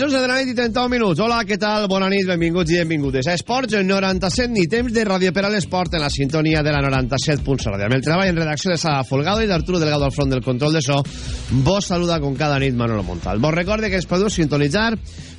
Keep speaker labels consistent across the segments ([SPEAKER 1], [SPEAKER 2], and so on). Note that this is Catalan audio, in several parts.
[SPEAKER 1] Les 11 de la nit i 31 minuts. Hola, què tal? Bona nit, benvinguts i benvingudes a Esports 97 ni temps de ràdio per a l'esport en la sintonia de la 97.7 ràdio. Amb el treball en redacció de Sala Folgado i d'Arturo Delgado al front del control de so, vos saluda com cada nit Manolo Montal. Vos recorde que es podeu sintonitzar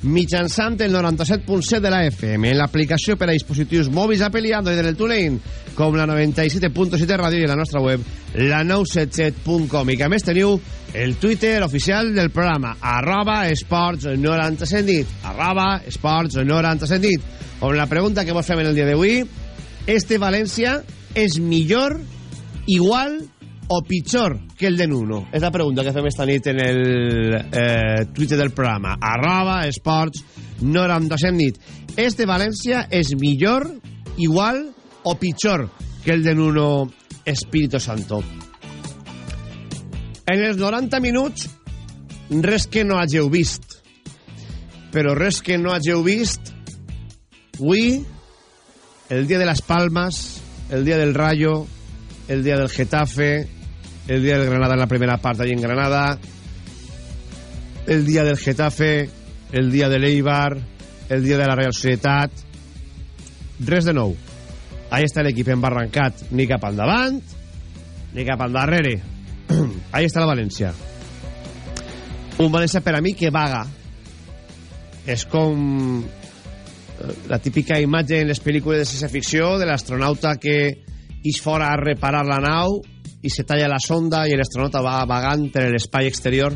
[SPEAKER 1] mitjançant el 97.7 de la FM en l'aplicació per a dispositius mòbils Apple i Android en el TuneIn com la 97.7 ràdio i la nostra web la 977.com i que més teniu el Twitter oficial del programa arroba esports 97 nit arroba esports 97 nit on la pregunta que vos fem en el dia d'avui este València és millor igual o pitjor que el de Nuno? És la pregunta que fem esta nit en el eh, Twitter del programa arroba esports 97 nit este València és millor igual o pitjor que el de Nuno Espíritu Santo. En els 90 minuts res que no hàgiu vist. Però res que no hàgiu vist avui el dia de les Palmes el dia del Rayo el dia del Getafe el dia del Granada en la primera part allí en Granada el dia del Getafe el dia de l'Eibar el dia de la Real Societat res de nou ahí està l'equip embarrancat. Ni cap endavant ni cap endarrere ahí està la València. Un València per a mi que vaga. És com eh, la típica imatge en les pel·lícules de ciència ficció de l'astronauta que ix fora a reparar la nau i se talla la sonda i l'astronauta va vagant per l'espai exterior.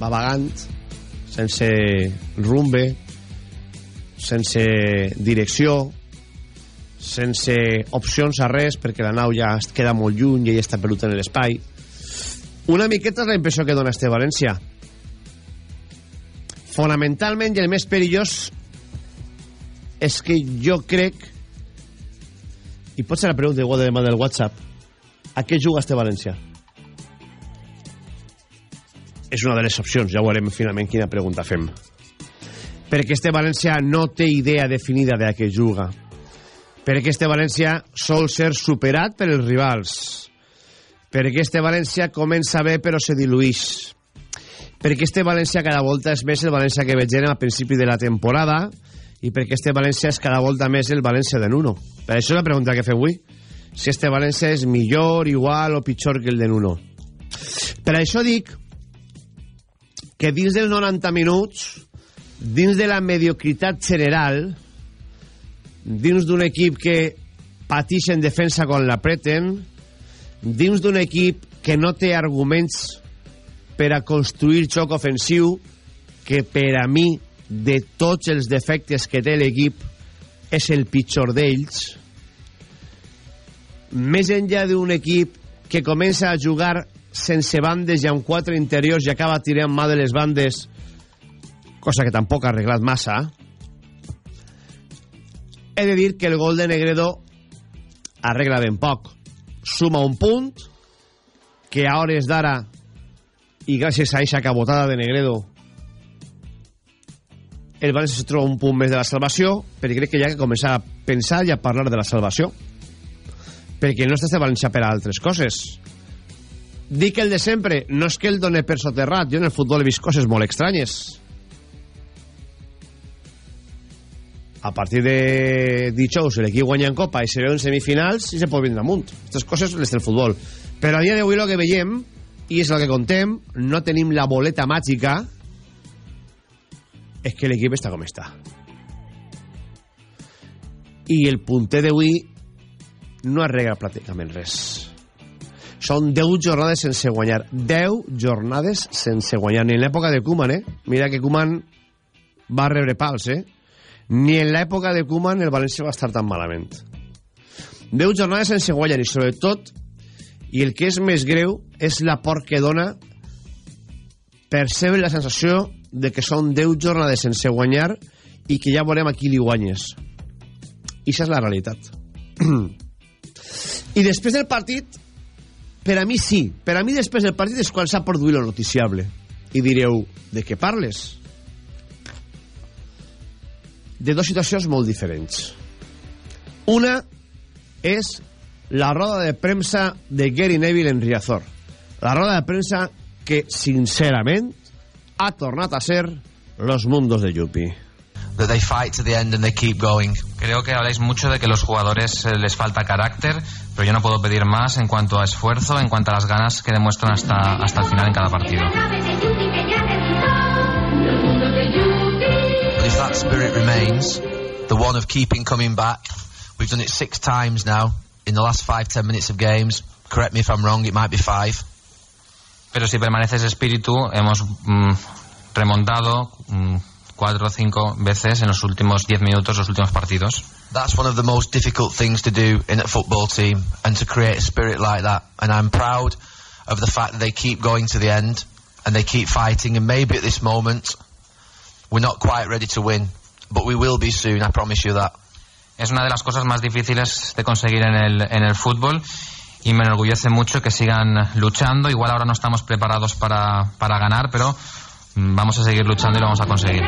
[SPEAKER 1] Va vagant sense rumbe sense direcció sense opcions a res perquè la nau ja es queda molt lluny i ella està perdut en l'espai. Una miqueta és la impressió que dona este València. Fonamentalment i el més perillós és que jo crec i pot ser la pregunta igual de demà del WhatsApp a què juga este València? És una de les opcions ja veurem finalment quina pregunta fem. Perquè este València no té idea definida de a què juga perquè este València sol ser superat per els rivals perquè este València comença bé però se diluís perquè este València cada volta és més el València que vegem al principi de la temporada i perquè este València és cada volta més el València de Nuno. Per això la pregunta que fem avui, si este València és millor, igual o pitjor que el de Nuno. Per això dic que dins dels 90 minuts, dins de la mediocritat general, dins d'un equip que patix en defensa quan l'apreten, dins d'un equip que no té arguments per a construir xoc ofensiu que per a mi de tots els defectes que té l'equip és el pitjor d'ells. Més enllà d'un equip que comença a jugar sense bandes i amb quatre interiors i acaba tirant mà de les bandes cosa que tampoc ha arreglat massa he de dir que el gol de Negredo arregla ben poc. Suma un punt que a hores d'ara i gràcies a aquesta cabotada de Negredo el València se troba un punt més de la salvació perquè crec que ja que començar a pensar i a parlar de la salvació perquè no estàs de València per a altres coses. Dic el de sempre no és que el done per soterrat. Jo en el futbol he vist coses molt estranyes a partir de dijous l'equip guanya en Copa i se veu en semifinals i se pot vindre amunt. Aquestes coses les del futbol. Però a dia d'avui el que veiem i és el que contem no tenim la boleta màgica és que l'equip està com està. I el punter d'avui no arregla pràcticament res. Són 10 jornades sense guanyar. 10 jornades sense guanyar. Ni en l'època de Koeman eh? mira que Koeman va rebre pals eh? Ni en l'època de Koeman el València va estar tan malament 10 jornades sense guanyar i sobretot i el que és més greu és la por que dona perceben la sensació de que són 10 jornades sense guanyar i que ja veurem a qui li guanyes. I això és la realitat. I després del partit, per a mi sí, per a mi després del partit és quan s'ha produït lo noticiable. I direu, de què parles? De dues situacions molt diferents. Una és la roda de premsa de Gary Neville en Riazor. La roda de premsa que, sincerament, ha tornat a ser los mundos de Yupi.
[SPEAKER 2] that they fight to the end and they keep going.
[SPEAKER 3] Creo que habláis mucho de que los jugadores eh, les falta carácter, pero yo no puedo pedir más en cuanto a esfuerzo, en cuanto a las ganas que demuestran hasta, hasta el final en cada partido.
[SPEAKER 2] That spirit remains, the one of keeping coming back, we've done it six times now in the last five, ten minutes of games. Correct me if I'm wrong, it might be five.
[SPEAKER 3] Pero si permanece ese espíritu, hemos mm, remontado mm, cuatro o cinco veces en los últimos diez minutos, los últimos partidos.
[SPEAKER 2] That's one of the most difficult things to do in a football team and to create a spirit like that. And I'm proud of the fact that they keep going to the end and they keep fighting. And maybe at this moment, we're not quite ready to win, but we will be soon, I promise you that.
[SPEAKER 3] Es una de las cosas más difíciles de conseguir en el, en el fútbol y me enorgullece mucho que sigan luchando. Igual ahora no estamos preparados para, para ganar, pero mm, vamos a seguir luchando y lo vamos a conseguir.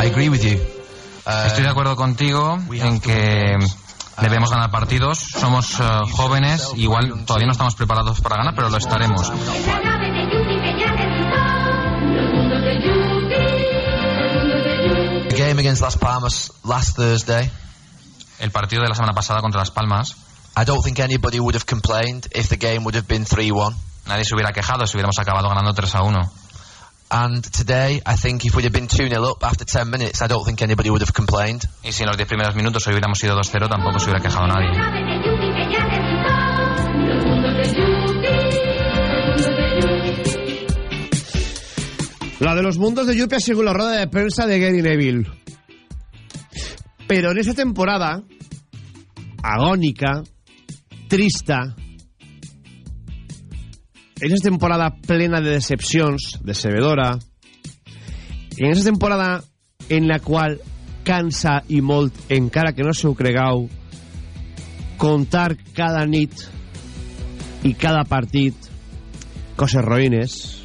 [SPEAKER 2] I agree with you. Uh,
[SPEAKER 3] Estoy de acuerdo contigo en que debemos ganar partidos. Somos eh, jóvenes, igual todavía no estamos preparados para ganar, pero lo estaremos.
[SPEAKER 2] the game against Las Palmas last Thursday,
[SPEAKER 3] El partido de la semana pasada contra Las Palmas,
[SPEAKER 2] I don't think anybody would have complained if the game would have been 3-1.
[SPEAKER 3] nadie se hubiera quejado si hubiéramos acabado ganando 3 a 1.
[SPEAKER 2] And today, I think if we'd have been 2-0 up after 10 minutes, I don't think anybody would have complained.
[SPEAKER 3] Y si en los 10 primeros minutos hubiéramos sido 2-0, tampoco se hubiera quejado nadie.
[SPEAKER 1] La de los mundos de Yupi ha sido la rueda de prensa de Gary Neville. Pero en esa temporada, agónica, trista, en esa temporada plena de decepcions, decebedora, en esa temporada en la qual cansa i molt, encara que no se cregau, contar cada nit i cada partit coses roïnes,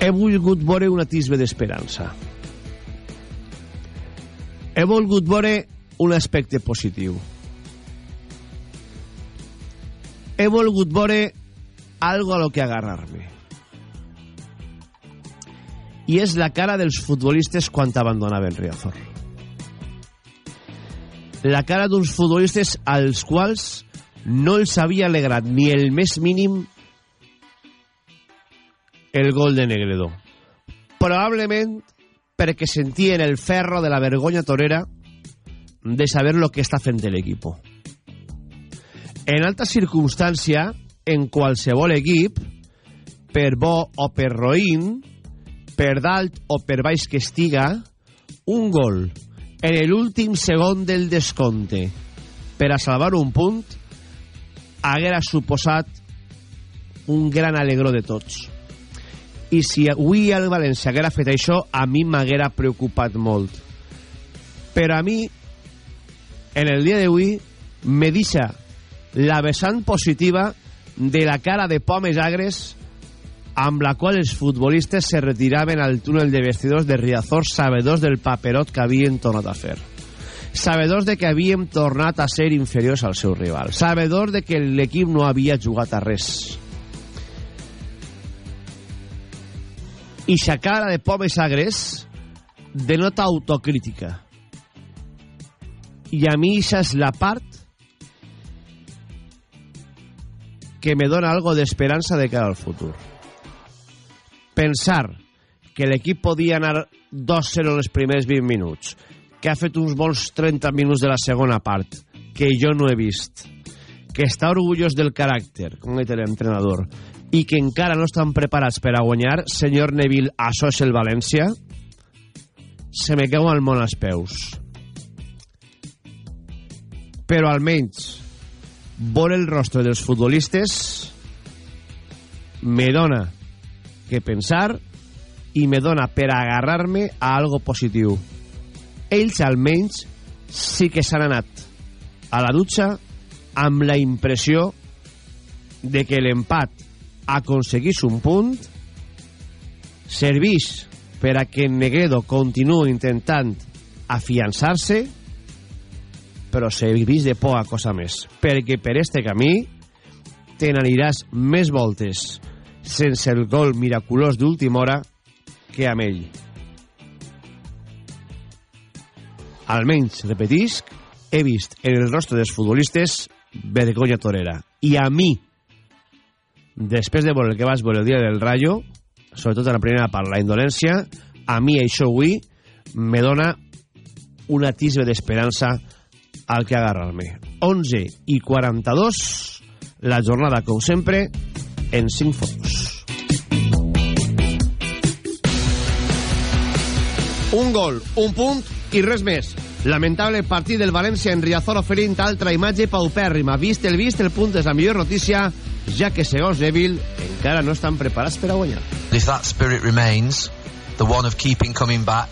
[SPEAKER 1] he volgut veure un atisbe d'esperança. He volgut veure un aspecte positiu. He volgut veure algo a lo que agarrar-me. I és la cara dels futbolistes quan abandonaven Riazor. La cara d'uns futbolistes als quals no els havia alegrat ni el més mínim el gol de Negredo. Probablement perquè sentien el ferro de la vergonya torera de saber lo que està fent l'equip. En alta circumstància, en qualsevol equip, per bo o per roïn, per dalt o per baix que estiga, un gol en l'últim segon del descompte. Per a salvar un punt haguera suposat un gran alegró de tots. I si avui el València haguera fet això a mi m'haguera preocupat molt. Però a mi en el dia d'avui me deixa la vessant positiva de la cara de pomes agres amb la qual els futbolistes se retiraven al túnel de vestidors de Riazor sabedors del paperot que havien tornat a fer. Sabedors de que havíem tornat a ser inferiors al seu rival. Sabedors de que l'equip no havia jugat a res. I sa cara de pomes agres denota autocrítica. I a mi és la part que me dona algo d'esperança de cara al futur. Pensar que l'equip podia anar 2-0 en els primers 20 minuts, que ha fet uns bons 30 minuts de la segona part, que jo no he vist, que està orgullós del caràcter, com ha dit l'entrenador, i que encara no estan preparats per a guanyar, senyor Neville, això és el València, se me cau el món als peus però almenys Vol el rostre dels futbolistes me dona que pensar i me dona per agarrar-me a algo positiu. Ells, almenys, sí que s'han anat a la dutxa amb la impressió de que l'empat aconseguís un punt servís per a que Negredo continuï intentant afiançar-se però servís de poca cosa més perquè per este camí te n'aniràs més voltes sense el gol miraculós d'última hora que amb ell. Almenys, repetisc, he vist en el rostre dels futbolistes vergonya torera. I a mi, després de veure el que vas veure el dia del Rayo, sobretot en la primera part, la indolència, a mi això avui me dona una tisbe d'esperança al que agarrar-me. 11 i 42, la jornada, com sempre, en 5 fotos. Un gol, un punt i res més. Lamentable partit del València en Riazor oferint altra imatge paupèrrima. Vist el vist, el punt és la millor notícia, ja que segons Neville encara no estan preparats per a guanyar.
[SPEAKER 2] If that spirit remains, the one of keeping coming back,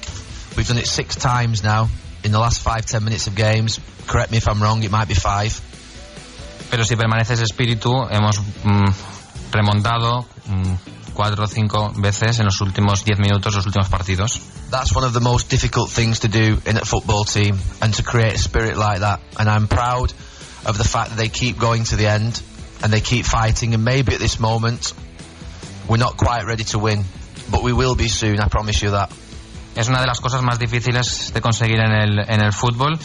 [SPEAKER 2] we've done it six times now in the last five, ten minutes of games. Correct me if I'm wrong, it might be five.
[SPEAKER 3] Pero si permanece ese espíritu, hemos mm, remontado mm, cuatro o cinco veces en los últimos diez minutos, los últimos partidos.
[SPEAKER 2] That's one of the most difficult things to do in a football team and to create a spirit like that. And I'm proud of the fact that they keep going to the end and they keep fighting. And maybe at this moment, we're not quite ready to win, but we will be soon, I promise you that.
[SPEAKER 3] Es una de las cosas más difíciles de conseguir en el, en el fútbol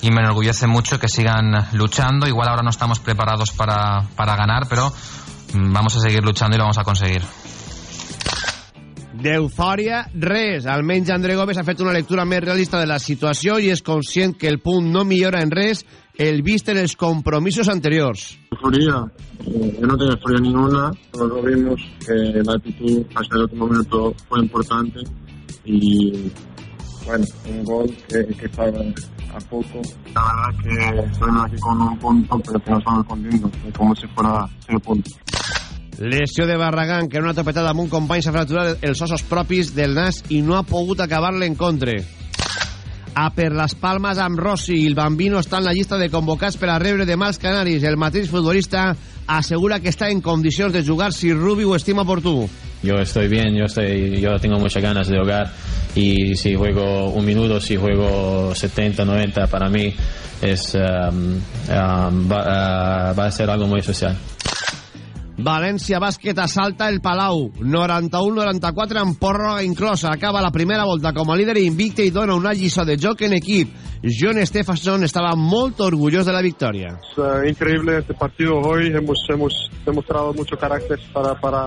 [SPEAKER 3] y me enorgullece mucho que sigan luchando. Igual ahora no estamos preparados para, para ganar, pero mm, vamos a seguir luchando y lo vamos a conseguir.
[SPEAKER 1] D'eufòria, res. Almenys André Gómez ha fet una lectura més realista de la situació i és conscient que el punt no millora en res el vist en els compromisos anteriors.
[SPEAKER 4] Euforia, eh, yo no tengo euforia ninguna, todos lo vimos, que la actitud hasta el último minuto fue importante y bueno, un gol que, que sabe a poco. La verdad que estoy aquí con un punto, pero que no estamos contentos, como si fuera cero puntos.
[SPEAKER 1] Lesió de Barragán, que en una topetada amb un company s'ha fracturat els ossos propis del nas i no ha pogut acabar l'encontre. A per les Palmes amb Rossi i el Bambino està en la llista de convocats per a rebre demà els Canaris. El mateix futbolista assegura que està en condicions de jugar si Rubi ho estima oportú.
[SPEAKER 5] Yo estoy bien, yo estoy, yo tengo muchas ganas de jugar y si juego un minuto, si juego 70, 90, para mí es um, um, va, uh, va a ser algo muy especial.
[SPEAKER 1] València Bàsquet assalta el Palau. 91-94 amb pròrroga inclosa acaba la primera volta com a líder invicte i dona una lliçó de joc en equip. John Stephenson estava molt orgullós de la victòria.
[SPEAKER 4] Es uh, increíble este partido hoy, hemos, hemos demostrado mucho carácter para, para,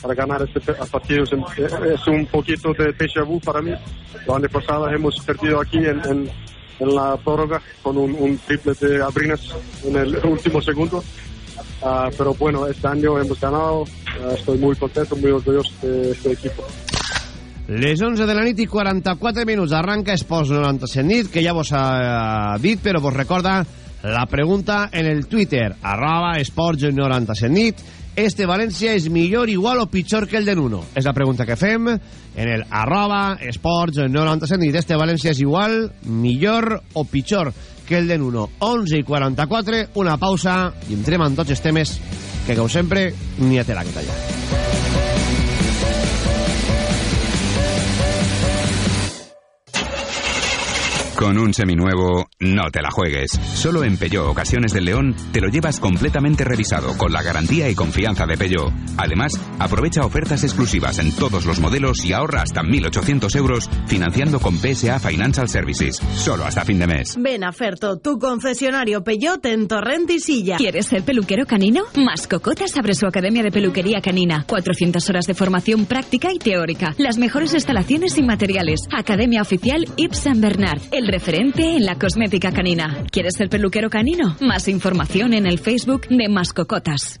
[SPEAKER 4] para ganar este partido. Es, un poquito de déjà vu para mí. El año pasado hemos perdido aquí en, en, en la prórroga con un, un triple de Abrinas en el último segundo. Ah, pero bueno, este año hemos ganado. Ah, estoy muy contento, muy orgulloso de este equipo.
[SPEAKER 1] Les 11 de la nit i 44 minuts arranca Esports 97 nit, que ja vos ha dit, però vos recorda la pregunta en el Twitter, arroba Esports 97 nit. Este València és millor, igual o pitjor que el de Nuno? És la pregunta que fem en el arroba Esports 97 nit. Este València és igual, millor o pitjor que el de Nuno? 11 i 44, una pausa i entrem en tots els temes que, com sempre, n'hi ha tela que tallar.
[SPEAKER 6] Con un seminuevo, no te la juegues. Solo en Peugeot Ocasiones del León te lo llevas completamente revisado con la garantía y confianza de Peugeot. Además, aprovecha ofertas exclusivas en todos los modelos y ahorra hasta 1.800 euros financiando con PSA Financial Services. Solo hasta fin de mes.
[SPEAKER 7] Ven a Ferto, tu concesionario Peugeot en Torrent y Silla.
[SPEAKER 8] ¿Quieres ser peluquero canino? Mascocotas abre su academia de peluquería canina. 400 horas de formación práctica y teórica. Las mejores instalaciones y materiales. Academia oficial Yves Saint Bernard. El referente en la cosmética canina. ¿Quieres ser peluquero canino? Más información en el Facebook de Mascocotas.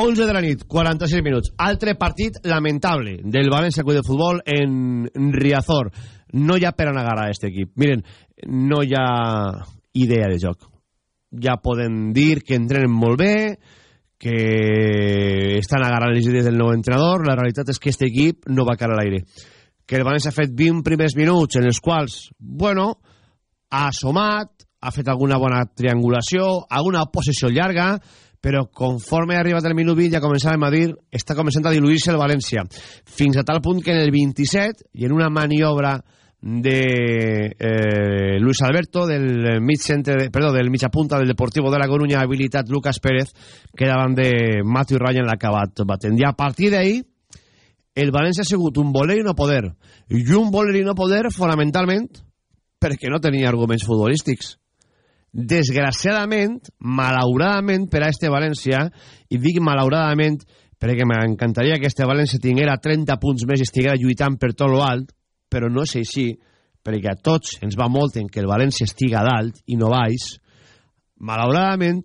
[SPEAKER 1] 11 de la nit, 46 minuts. Altre partit lamentable del València Club de Futbol en Riazor. No hi ha per a negar a aquest equip. Miren, no hi ha idea de joc. Ja podem dir que entrenen molt bé, que estan agarrant les idees del nou entrenador. La realitat és que aquest equip no va cara a l'aire. Que el València ha fet 20 primers minuts en els quals, bueno, ha assomat, ha fet alguna bona triangulació, alguna possessió llarga, però conforme ha arribat el minut 20 ja començàvem a dir, està començant a diluir-se el València, fins a tal punt que en el 27, i en una maniobra de eh, Luis Alberto del mig centre, de, perdó, del mitja punta del Deportivo de la Coruña habilitat Lucas Pérez que davant de Matthew Ryan l'ha acabat batent. I a partir d'ahí el València ha sigut un voler i no poder. I un voler i no poder fonamentalment perquè no tenia arguments futbolístics desgraciadament, malauradament per a este València, i dic malauradament perquè m'encantaria que este València tinguera 30 punts més i estiguera lluitant per tot lo alt, però no és així, perquè a tots ens va molt en que el València estiga dalt i no baix. Malauradament,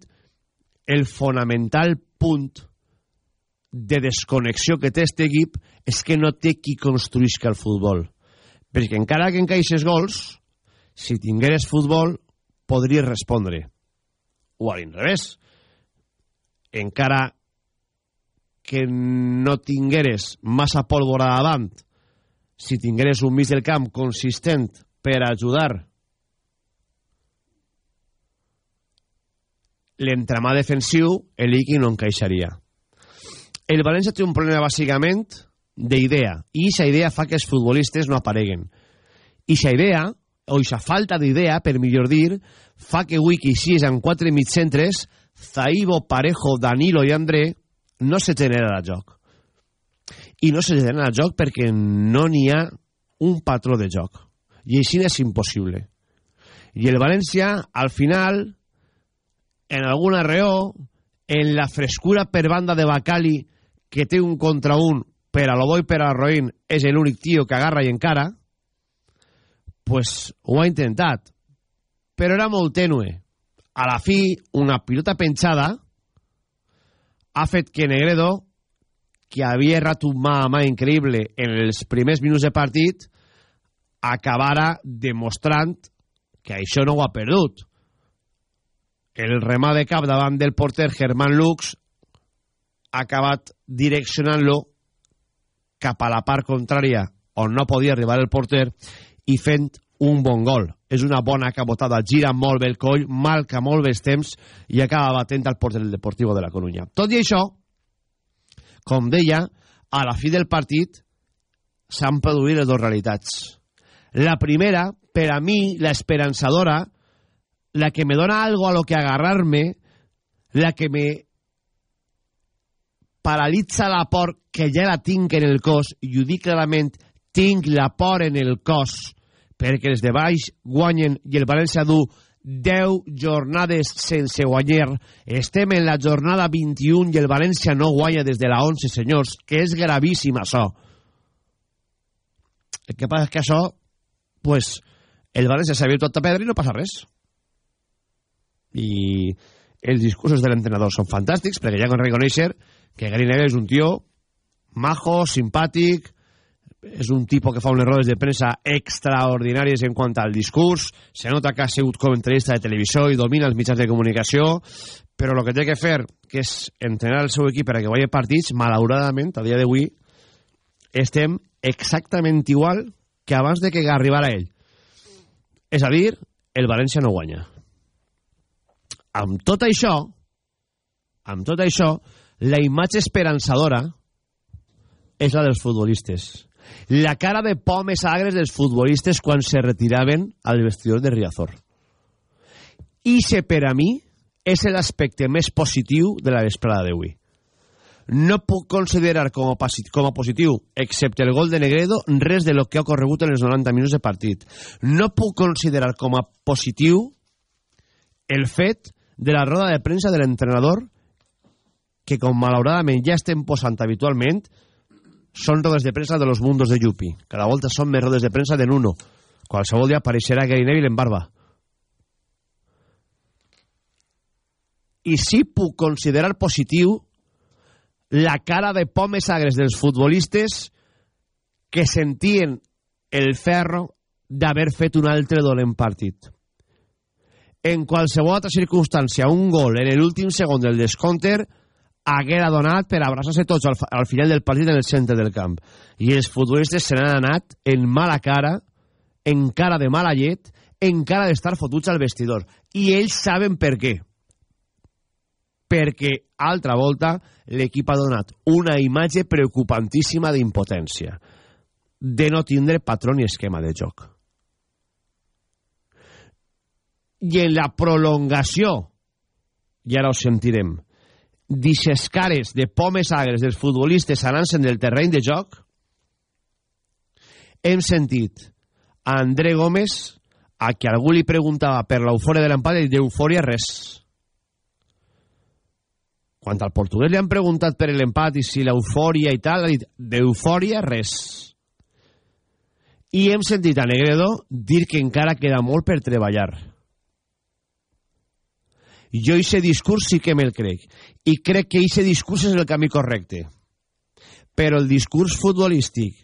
[SPEAKER 1] el fonamental punt de desconnexió que té aquest equip és que no té qui construïsca el futbol. Perquè encara que encaixes gols, si tingueres futbol, podries respondre. O a l'inrevés. Encara que no tingueres massa pólvora davant, si tingueres un mig del camp consistent per ajudar l'entramà defensiu, l'Iqui no encaixaria. El València té un problema bàsicament d'idea, i aquesta idea fa que els futbolistes no apareguen. I aquesta idea o aquesta falta d'idea, per millor dir, fa que així és en quatre mitcentres, Zaibo, Parejo, Danilo i André no se genera el joc. I no se genera el joc perquè no n'hi ha un patró de joc. I així és impossible. I el València, al final, en alguna reó, en la frescura per banda de Bacali, que té un contra un per a l'Obo i per a Roín, és l'únic tio que agarra i encara, pues ho ha intentat, però era molt tènue. A la fi, una pilota penjada ha fet que Negredo, que havia errat un mà a mà increïble en els primers minuts de partit, acabara demostrant que això no ho ha perdut. El remà de cap davant del porter Germán Lux ha acabat direccionant-lo cap a la part contrària on no podia arribar el porter i fent un bon gol. És una bona cabotada, gira molt bé el coll, marca molt bé els temps i acaba batent al porter del Deportivo de la Coruña. Tot i això, com deia, a la fi del partit s'han produït les dues realitats. La primera, per a mi, la esperançadora, la que me dona algo a lo que agarrarme, la que me paralitza la por que ja la tinc en el cos, i ho dic clarament, tinc la por en el cos perquè els de baix guanyen i el València du 10 jornades sense guanyar. Estem en la jornada 21 i el València no guanya des de la 11, senyors, que és gravíssim això. El que passa és que això, pues, el València s'ha tot a pedra i no passa res. I els discursos de l'entrenador són fantàstics, perquè ja com reconèixer que Gary Neville és un tio majo, simpàtic, és un tipus que fa unes rodes de premsa extraordinàries en quant al discurs, se nota que ha sigut comentarista de televisió i domina els mitjans de comunicació, però el que té que fer, que és entrenar el seu equip per a que guanyi partits, malauradament, a dia d'avui, estem exactament igual que abans de que arribara ell. És a dir, el València no guanya. Amb tot això, amb tot això, la imatge esperançadora és la dels futbolistes la cara de pomes agres dels futbolistes quan se retiraven al vestidor de Riazor. I se per a mi és l'aspecte més positiu de la vesprada d'avui. no puc considerar com a, com a positiu, excepte el gol de Negredo, res de lo que ha ocorregut en els 90 minuts de partit. No puc considerar com a positiu el fet de la roda de premsa de l'entrenador que, com malauradament ja estem posant habitualment, són rodes de premsa de los mundos de Yupi. Cada volta són més rodes de premsa de Nuno. Qualsevol dia apareixerà Gary Neville en barba. I sí puc considerar positiu la cara de pomes agres dels futbolistes que sentien el ferro d'haver fet un altre dolent partit. En qualsevol altra circumstància, un gol en l'últim segon del descompte haguera donat per abraçar-se tots al, al final del partit en el centre del camp. I els futbolistes se n'han anat en mala cara, en cara de mala llet, en cara d'estar fotuts al vestidor. I ells saben per què. Perquè, altra volta, l'equip ha donat una imatge preocupantíssima d'impotència, de no tindre patró ni esquema de joc. I en la prolongació, i ara ho sentirem, d'ixes cares de pomes agres dels futbolistes anant-se'n del terreny de joc, hem sentit a André Gómez, a qui algú li preguntava per l'eufòria de l'empat, i d'eufòria res. Quan al portuguès li han preguntat per l'empat i si l'eufòria i tal, ha dit d'eufòria res. I hem sentit a Negredo dir que encara queda molt per treballar. Jo aquest discurs sí que me'l crec. I crec que aquest discurs és el camí correcte. Però el discurs futbolístic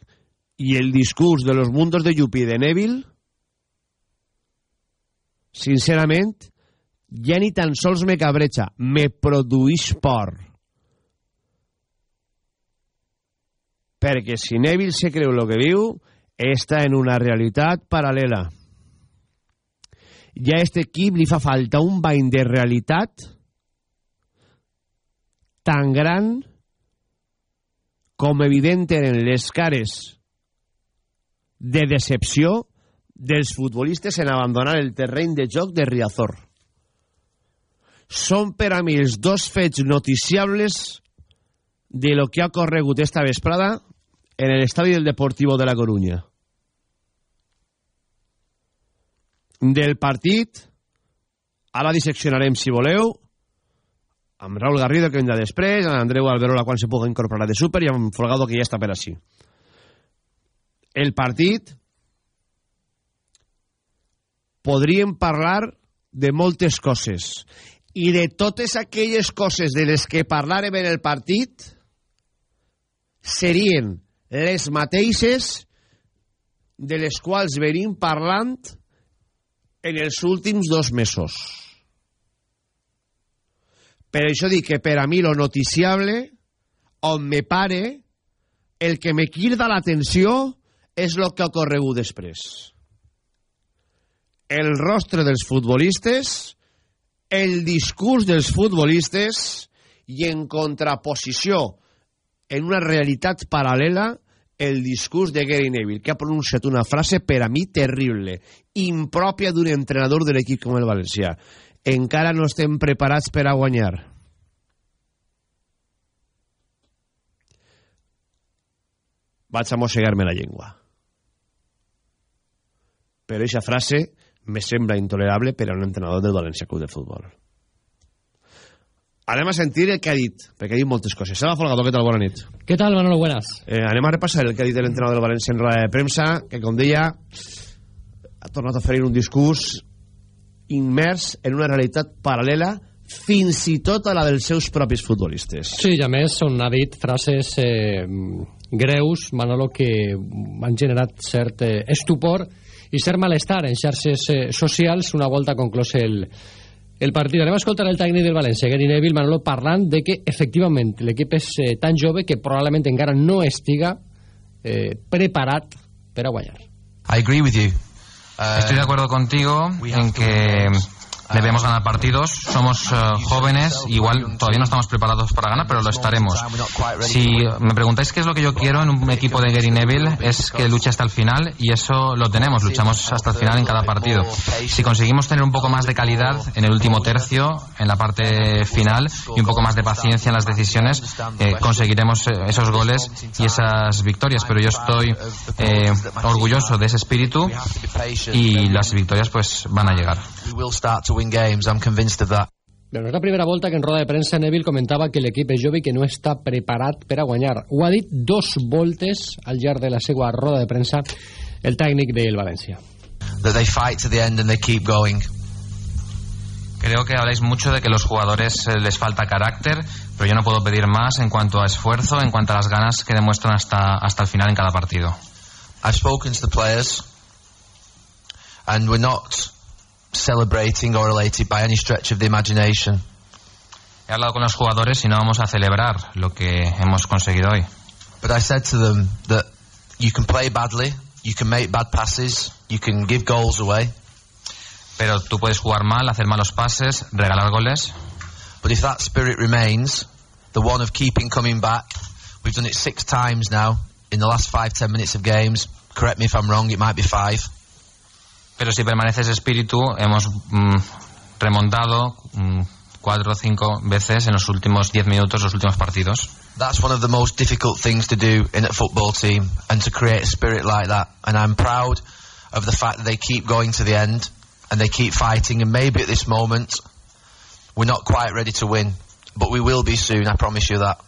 [SPEAKER 1] i el discurs de los mundos de Yupi de Neville, sincerament, ja ni tan sols me cabreja, me produeix por. Perquè si Neville se creu el que viu, està en una realitat paral·lela ja a aquest equip li fa falta un bany de realitat tan gran com evident eren les cares de decepció dels futbolistes en abandonar el terreny de joc de Riazor. Són per a mi els dos fets noticiables de lo que ha corregut esta vesprada en l'estadi del Deportivo de la Coruña. Del partit. Ara disseccionarem si voleu amb Raúl Garrido que vindrà després amb Andreu Alberola quan se pugui incorporar de súper i amb Folgado que ja està per així. El partit podríem parlar de moltes coses. I de totes aquelles coses de les que parlarem en el partit serien les mateixes de les quals venim parlant en els últims dos mesos. Per això dic que per a mi lo noticiable, on me pare, el que me crida l'atenció és el que ha ocorregut després. El rostre dels futbolistes, el discurs dels futbolistes i en contraposició en una realitat paral·lela el discurs de Gary Neville, que ha pronunciat una frase per a mi terrible, impròpia d'un entrenador de l'equip com el Valencià. Encara no estem preparats per a guanyar. Vaig a mossegar-me la llengua. Però aquesta frase me sembla intolerable per a un entrenador del València Club de Futbol. Anem a sentir el que ha dit, perquè ha dit moltes coses. Sala Folgado, què tal? Bona nit.
[SPEAKER 9] Què tal, Manolo? Buenas.
[SPEAKER 1] Eh, anem a repassar el que ha dit l'entrenador del València en roda de premsa, que, com deia, ha tornat a oferir un discurs immers en una realitat paral·lela fins i tot a la dels seus propis futbolistes.
[SPEAKER 9] Sí, i a més on ha dit frases eh, greus, Manolo, que han generat cert eh, estupor i cert malestar en xarxes eh, socials una volta conclòs el, el partit. Anem a escoltar el tècnic del València, Gary Neville, Manolo, parlant de que, efectivament, l'equip és eh, tan jove que probablement encara no estiga eh, preparat per a guanyar.
[SPEAKER 2] I agree with you.
[SPEAKER 3] Uh, Estoy de acuerdo contigo en que Debemos ganar partidos, somos eh, jóvenes, igual todavía no estamos preparados para ganar, pero lo estaremos. Si me preguntáis qué es lo que yo quiero en un equipo de Gary Neville, es que luche hasta el final y eso lo tenemos, luchamos hasta el final en cada partido. Si conseguimos tener un poco más de calidad en el último tercio, en la parte final y un poco más de paciencia en las decisiones, eh, conseguiremos eh, esos goles y esas victorias. Pero yo estoy eh, orgulloso de ese espíritu y las victorias pues van a llegar.
[SPEAKER 2] Win games, I'm convinced of that.
[SPEAKER 9] Bueno, és la primera volta que en roda de premsa Neville comentava que l'equip és jove i que no està preparat per a guanyar. Ho ha dit dos voltes al llarg de la seva roda de premsa el tècnic del València.
[SPEAKER 2] That they fight to the end and they keep going.
[SPEAKER 3] Creo que habláis mucho de que los jugadores eh, les falta carácter, pero yo no puedo pedir más en cuanto a esfuerzo, en cuanto a las ganas que demuestran hasta, hasta el final en cada partido.
[SPEAKER 2] I've spoken to the players and we're not celebrating or elated by any stretch of the imagination.
[SPEAKER 3] He hablado con los jugadores y no vamos a celebrar lo que hemos conseguido hoy.
[SPEAKER 2] But I said to them that you can play badly, you can make bad passes, you can give goals away.
[SPEAKER 3] Pero tú puedes jugar mal, hacer malos pases, regalar goles.
[SPEAKER 2] But if that spirit remains, the one of keeping coming back, we've done it six times now in the last five, ten minutes of games. Correct me if I'm wrong, it might be five.
[SPEAKER 3] Pero si permanece ese espíritu, hemos mm, remontado mm, cuatro o cinco veces en los últimos diez minutos, los últimos partidos.
[SPEAKER 2] That's one of the most difficult things to do in a football team and to create a spirit like that. And I'm proud of the fact that they keep going to the end and they keep fighting. And maybe at this moment, we're not quite ready to win, but we will be soon, I promise you that.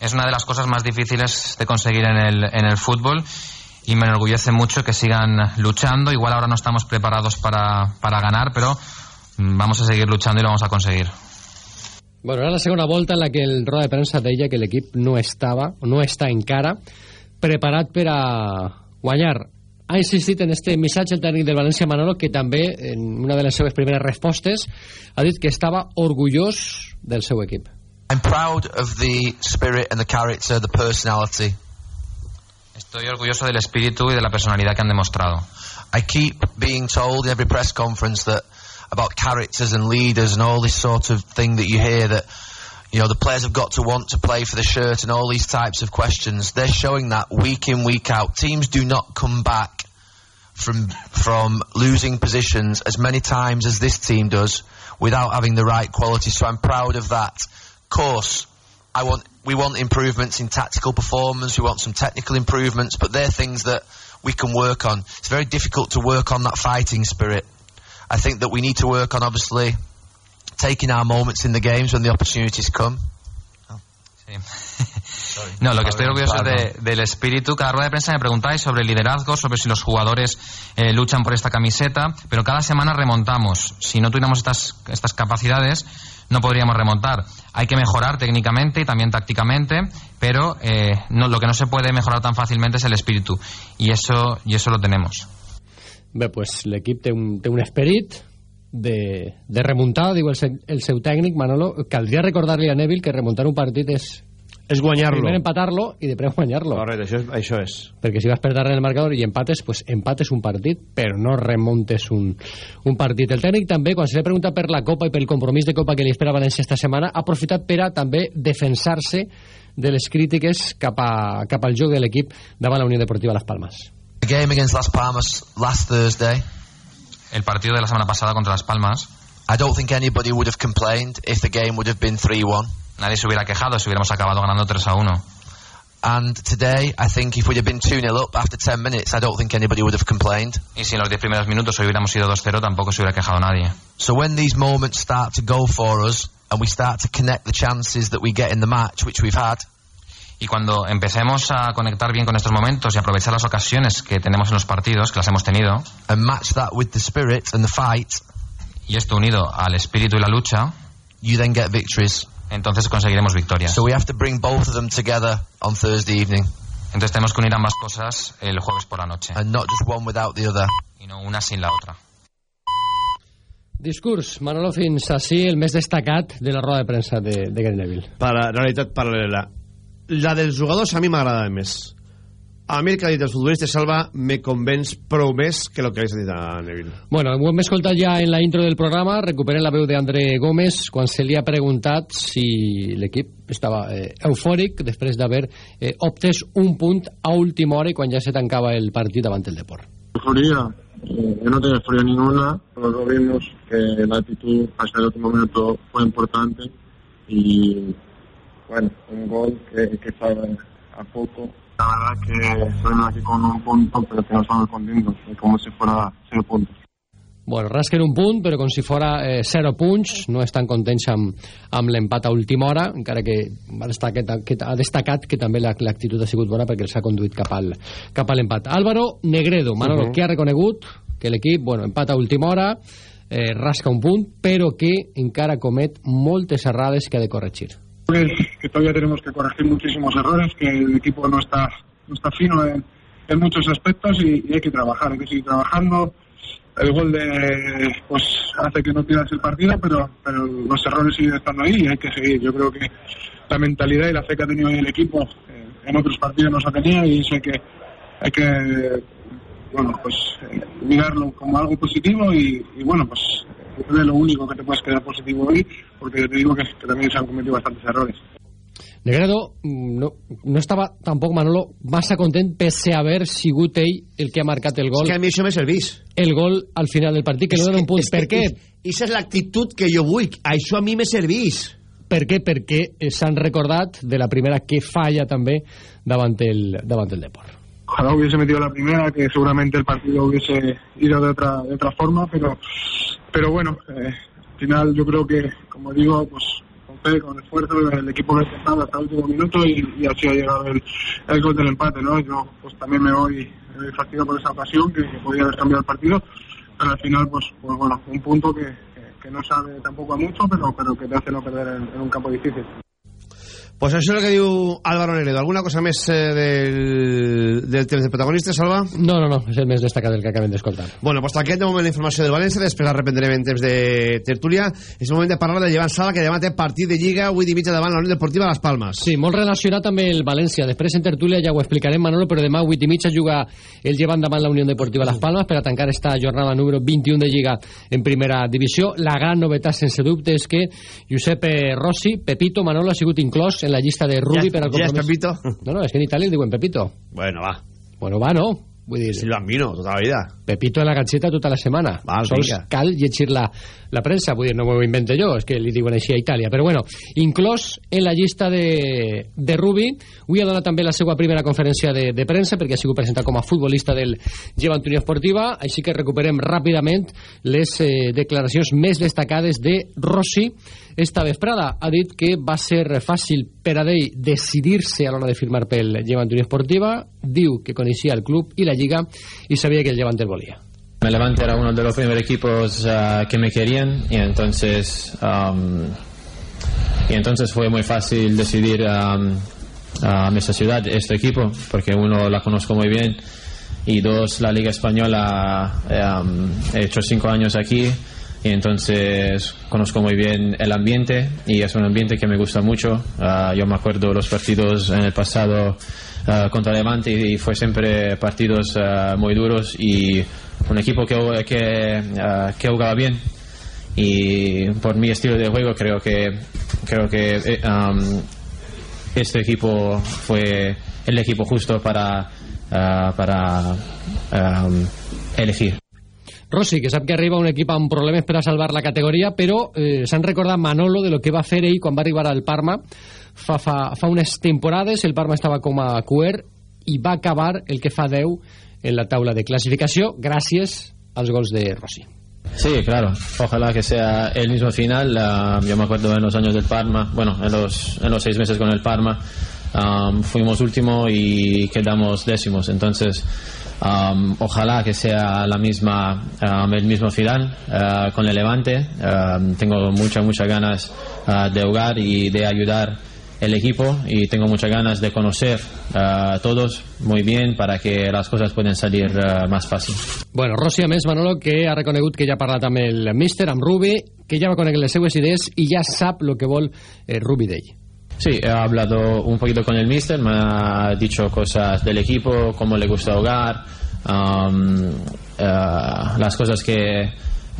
[SPEAKER 3] Es una de las cosas más difíciles de conseguir en el, en el fútbol y me enorgullece mucho que sigan luchando. Igual ahora no estamos preparados para, para ganar, pero mm, vamos a seguir luchando y lo vamos a conseguir.
[SPEAKER 9] Bueno, era la segona volta en la que el roda de premsa deia que l'equip no estava, no està encara, preparat per a guanyar. Ha insistit en este missatge el tècnic del València Manolo, que també, en una de les seves primeres respostes, ha dit que estava orgullós del seu equip.
[SPEAKER 2] I'm proud of the spirit and the character, the personality.
[SPEAKER 3] Estoy orgulloso del espíritu y de la personalidad que han demostrado.
[SPEAKER 2] I keep being told in every press conference that about characters and leaders and all this sort of thing that you hear that you know the players have got to want to play for the shirt and all these types of questions. They're showing that week in week out. Teams do not come back from from losing positions as many times as this team does without having the right quality. So I'm proud of that. Course, I want we want improvements in tactical performance. We want some technical improvements, but they're things that we can work on. It's very difficult to work on that fighting spirit. I think that we need to work on obviously taking our moments in the games when the opportunities come.
[SPEAKER 3] No, lo que estoy orgulloso es de- del espíritu. Cada rueda de prensa me preguntáis sobre el liderazgo, sobre si los jugadores eh, luchan por esta camiseta, pero cada semana remontamos. Si no tuviéramos estas, estas capacidades, no podríamos remontar. Hay que mejorar técnicamente y también tácticamente, pero eh, no, lo que no se puede mejorar tan fácilmente es el espíritu. Y eso, y eso lo tenemos.
[SPEAKER 9] Bé, pues l'equip té, un, té un esperit de, de remuntada, diu el, el seu tècnic, Manolo. Caldria recordar-li a Neville que remuntar un partit és...
[SPEAKER 1] És guanyar-lo.
[SPEAKER 9] Primer empatar-lo i després guanyar-lo.
[SPEAKER 1] Correcte, això és, això és.
[SPEAKER 9] Perquè si vas perdre en el marcador i empates, pues empates un partit, però no remontes un, un partit. El tècnic també, quan se li pregunta per la Copa i pel compromís de Copa que li espera València esta setmana, ha aprofitat per a també defensar-se de les crítiques cap, a, cap al joc de l'equip davant la Unió Deportiva Las Palmas.
[SPEAKER 2] The game against Las Palmas last Thursday.
[SPEAKER 3] El partido de la semana pasada contra Las Palmas.
[SPEAKER 2] I don't think anybody would have complained if the game would have been 3-1.
[SPEAKER 3] Nadie se hubiera quejado si hubiéramos acabado ganando 3 a 1.
[SPEAKER 2] And today, I think if we'd have been 2-0 up after 10 minutes, I don't think anybody would have complained.
[SPEAKER 3] Y si en los 10 primeros minutos hubiéramos ido 2-0, tampoco se hubiera quejado nadie.
[SPEAKER 2] So when these moments start to go for us, and we start to connect the chances that we get in the match, which we've had,
[SPEAKER 3] Y cuando empecemos a conectar bien con estos momentos y aprovechar las ocasiones que tenemos en los partidos, que las hemos tenido,
[SPEAKER 2] and match that with the spirit and the fight,
[SPEAKER 3] y esto unido al espíritu y la lucha,
[SPEAKER 2] you then get victories.
[SPEAKER 3] Entonces conseguiremos victorias.
[SPEAKER 2] So we have to bring both of them together on Thursday evening,
[SPEAKER 3] Entonces tenemos que unir ambas cosas el jueves por la noche,
[SPEAKER 2] and not just one without the other.
[SPEAKER 3] y no una sin la otra.
[SPEAKER 9] Discurs, Manolo, fins així el més destacat de la roda de premsa de, de Gary Neville.
[SPEAKER 1] Para, realitat paral·lela. La dels jugadors a mi m'agrada més. A mi el que ha dit el futbolista Salva me convenç prou més que el que hagués dit a Neville.
[SPEAKER 9] Bueno, ho hem escoltat ja en la intro del programa, recuperem la veu d'André Gómez quan se li ha preguntat si l'equip estava eh, eufòric després d'haver eh, obtés un punt a última hora i quan ja se tancava el partit davant el Deport.
[SPEAKER 4] Euforia, eh, yo no tengo euforia ninguna, todos lo vimos, que la actitud hasta el último minuto fue importante y bueno, un gol que, que sabe a poco. La verdad que estoy aquí con un punto, pero que no estamos contentos, como si fuera cero puntos.
[SPEAKER 9] Bueno, rasquen un punt, però com si fora eh, zero punts, no estan contents amb, amb l'empat a última hora, encara que ha destacat, que, ha destacat que també la- l'actitud ha sigut bona perquè els ha conduït cap al, cap a l'empat. Álvaro Negredo, Manolo,
[SPEAKER 4] Uh -huh.
[SPEAKER 9] que ha reconegut que l'equip, bueno, empat a última hora, eh, rasca un punt, però que encara comet moltes errades que ha de corregir.
[SPEAKER 4] Que, todavía tenemos que corregir muchísimos errores, que el equipo no está, no está fino en, muchos aspectos y, y hay que trabajar, hay que seguir trabajando. El gol de pues hace que no pierdas el partido, pero, pero los errores siguen estando ahí y hay que seguir. Yo creo que la mentalidad y la fe que ha tenido el equipo eh, en otros partidos no se ha tenido y eso hay que, hay que bueno, pues eh, mirarlo como algo positivo y, y bueno, pues es de lo único que te puedes quedar positivo hoy, porque te digo que, que también se han cometido bastantes errores.
[SPEAKER 9] Negredo mm, no, no estava tampoc Manolo massa content pese a haver sigut ell el que ha marcat el gol
[SPEAKER 1] És que a mi això me serveix.
[SPEAKER 9] el gol al final del partit que no dona un punt. Per què?
[SPEAKER 1] Aquesta és l'actitud que jo vull. Això a mi me serveix.
[SPEAKER 9] Per què? Perquè eh, s'han recordat de la primera que falla també davant el, davant el Deport.
[SPEAKER 4] Ojalá hubiese metido la primera, que seguramente el partido hubiese ido de otra, de otra forma, pero, pero bueno, eh, al final yo creo que, como digo, pues con fe, con esfuerzo, el equipo lo ha intentado hasta el último minuto y, así ha llegado el, gol del empate, ¿no? Yo pues también me voy, me por esa ocasión, que, que podía haber cambiado el partido, pero al final, pues, pues bueno, un punto que, que, no sabe tampoco a mucho, pero, pero que te hace no perder en un campo difícil.
[SPEAKER 1] Pues això és el que diu Álvaro Negredo. Alguna cosa més eh, del, del temps de protagonista, Salva?
[SPEAKER 9] No, no, no, és el més destacat del que acabem d'escoltar.
[SPEAKER 1] Bueno, pues aquest de moment la informació del València, després la reprendrem en temps de tertúlia. És el moment de parlar de Llevant Sala, que demà té partit de Lliga, avui dimitja davant la Unió Deportiva Las Palmas.
[SPEAKER 9] Sí, molt relacionat amb el València. Després en tertúlia ja ho explicarem, Manolo, però demà 8 i mitja juga el llevant davant la Unió Deportiva Las Palmas per a tancar esta jornada número 21 de Lliga en primera divisió. La gran novetat, sense dubte, és que Giuseppe Rossi, Pepito Manolo, ha sigut inclòs en la llista de Rubi
[SPEAKER 1] Ja-
[SPEAKER 9] per al
[SPEAKER 1] ja és
[SPEAKER 9] compromís.
[SPEAKER 1] Pepito?
[SPEAKER 9] No, no, és que en Itàlia el diuen Pepito.
[SPEAKER 1] Bueno, va.
[SPEAKER 9] Bueno, va, no? Vull dir...
[SPEAKER 1] Silvamino, tota la vida.
[SPEAKER 9] Pepito en la ganxeta tota la setmana.
[SPEAKER 1] Val,
[SPEAKER 9] Sols
[SPEAKER 1] vinga.
[SPEAKER 9] cal llegir la, la premsa, vull dir, no m'ho invento jo, és que li diuen així a Itàlia. Però bueno, inclòs en la llista de, de Rubi, avui ha donat també la seva primera conferència de, de premsa, perquè ha sigut presentat com a futbolista del Llevant Unió Esportiva, així que recuperem ràpidament les eh, declaracions més destacades de Rossi esta vesprada. Ha dit que va ser fàcil per a ell decidir-se a l'hora de firmar pel Llevant Unió Esportiva, diu que coneixia el club i la lliga i sabia que el Llevant el volia.
[SPEAKER 5] Me Levante era uno de los primeros equipos ah, que me querían y entonces am, y entonces fue muy fácil decidir am, a esta ciudad, este equipo, porque uno la conozco muy bien y dos la Liga Española am, he hecho cinco años aquí y entonces conozco muy bien el ambiente y es un ambiente que me gusta mucho. Ah, yo me acuerdo los partidos en el pasado ah, contra Levante y, y fue siempre partidos ah, muy duros y un equipo que, que, ah, que jugaba bien y por mi estilo de juego creo que creo que eh, am, este equipo fue el equipo justo para para am, elegir.
[SPEAKER 9] Rossi, que sap que arriba un equip amb problemes per a salvar la categoria, però eh, s'han recordat Manolo de lo que va fer ell quan va arribar al Parma fa, fa, fa unes temporades, el Parma estava com a cuer i va acabar el que fa 10 en la taula de classificació gràcies als gols de Rossi.
[SPEAKER 5] Sí, claro. Ojalá que sea el mismo final. Ah, yo me acuerdo en los años del Parma, bueno, en los, en los seis meses con el Parma, am, fuimos último y quedamos décimos. Entonces, am, ojalá que sea la misma, am, el mismo final ah, con el Levante. Tengo muchas, muchas ganas ah, de jugar y de ayudar el equipo y tengo muchas ganas de conocer a todos muy bien para que las cosas puedan salir ah, más fácil.
[SPEAKER 9] Bueno, Rossi, a més, Manolo, que ha reconegut que ja ha parlat amb el míster, amb Rubi, que ja va conèixer les seues idees i ja sap el que vol eh, Rubi d'ell.
[SPEAKER 5] Sí, he hablado un poquito con el mister, me ha dicho cosas del equipo, cómo le gusta jugar, um, eh, las cosas que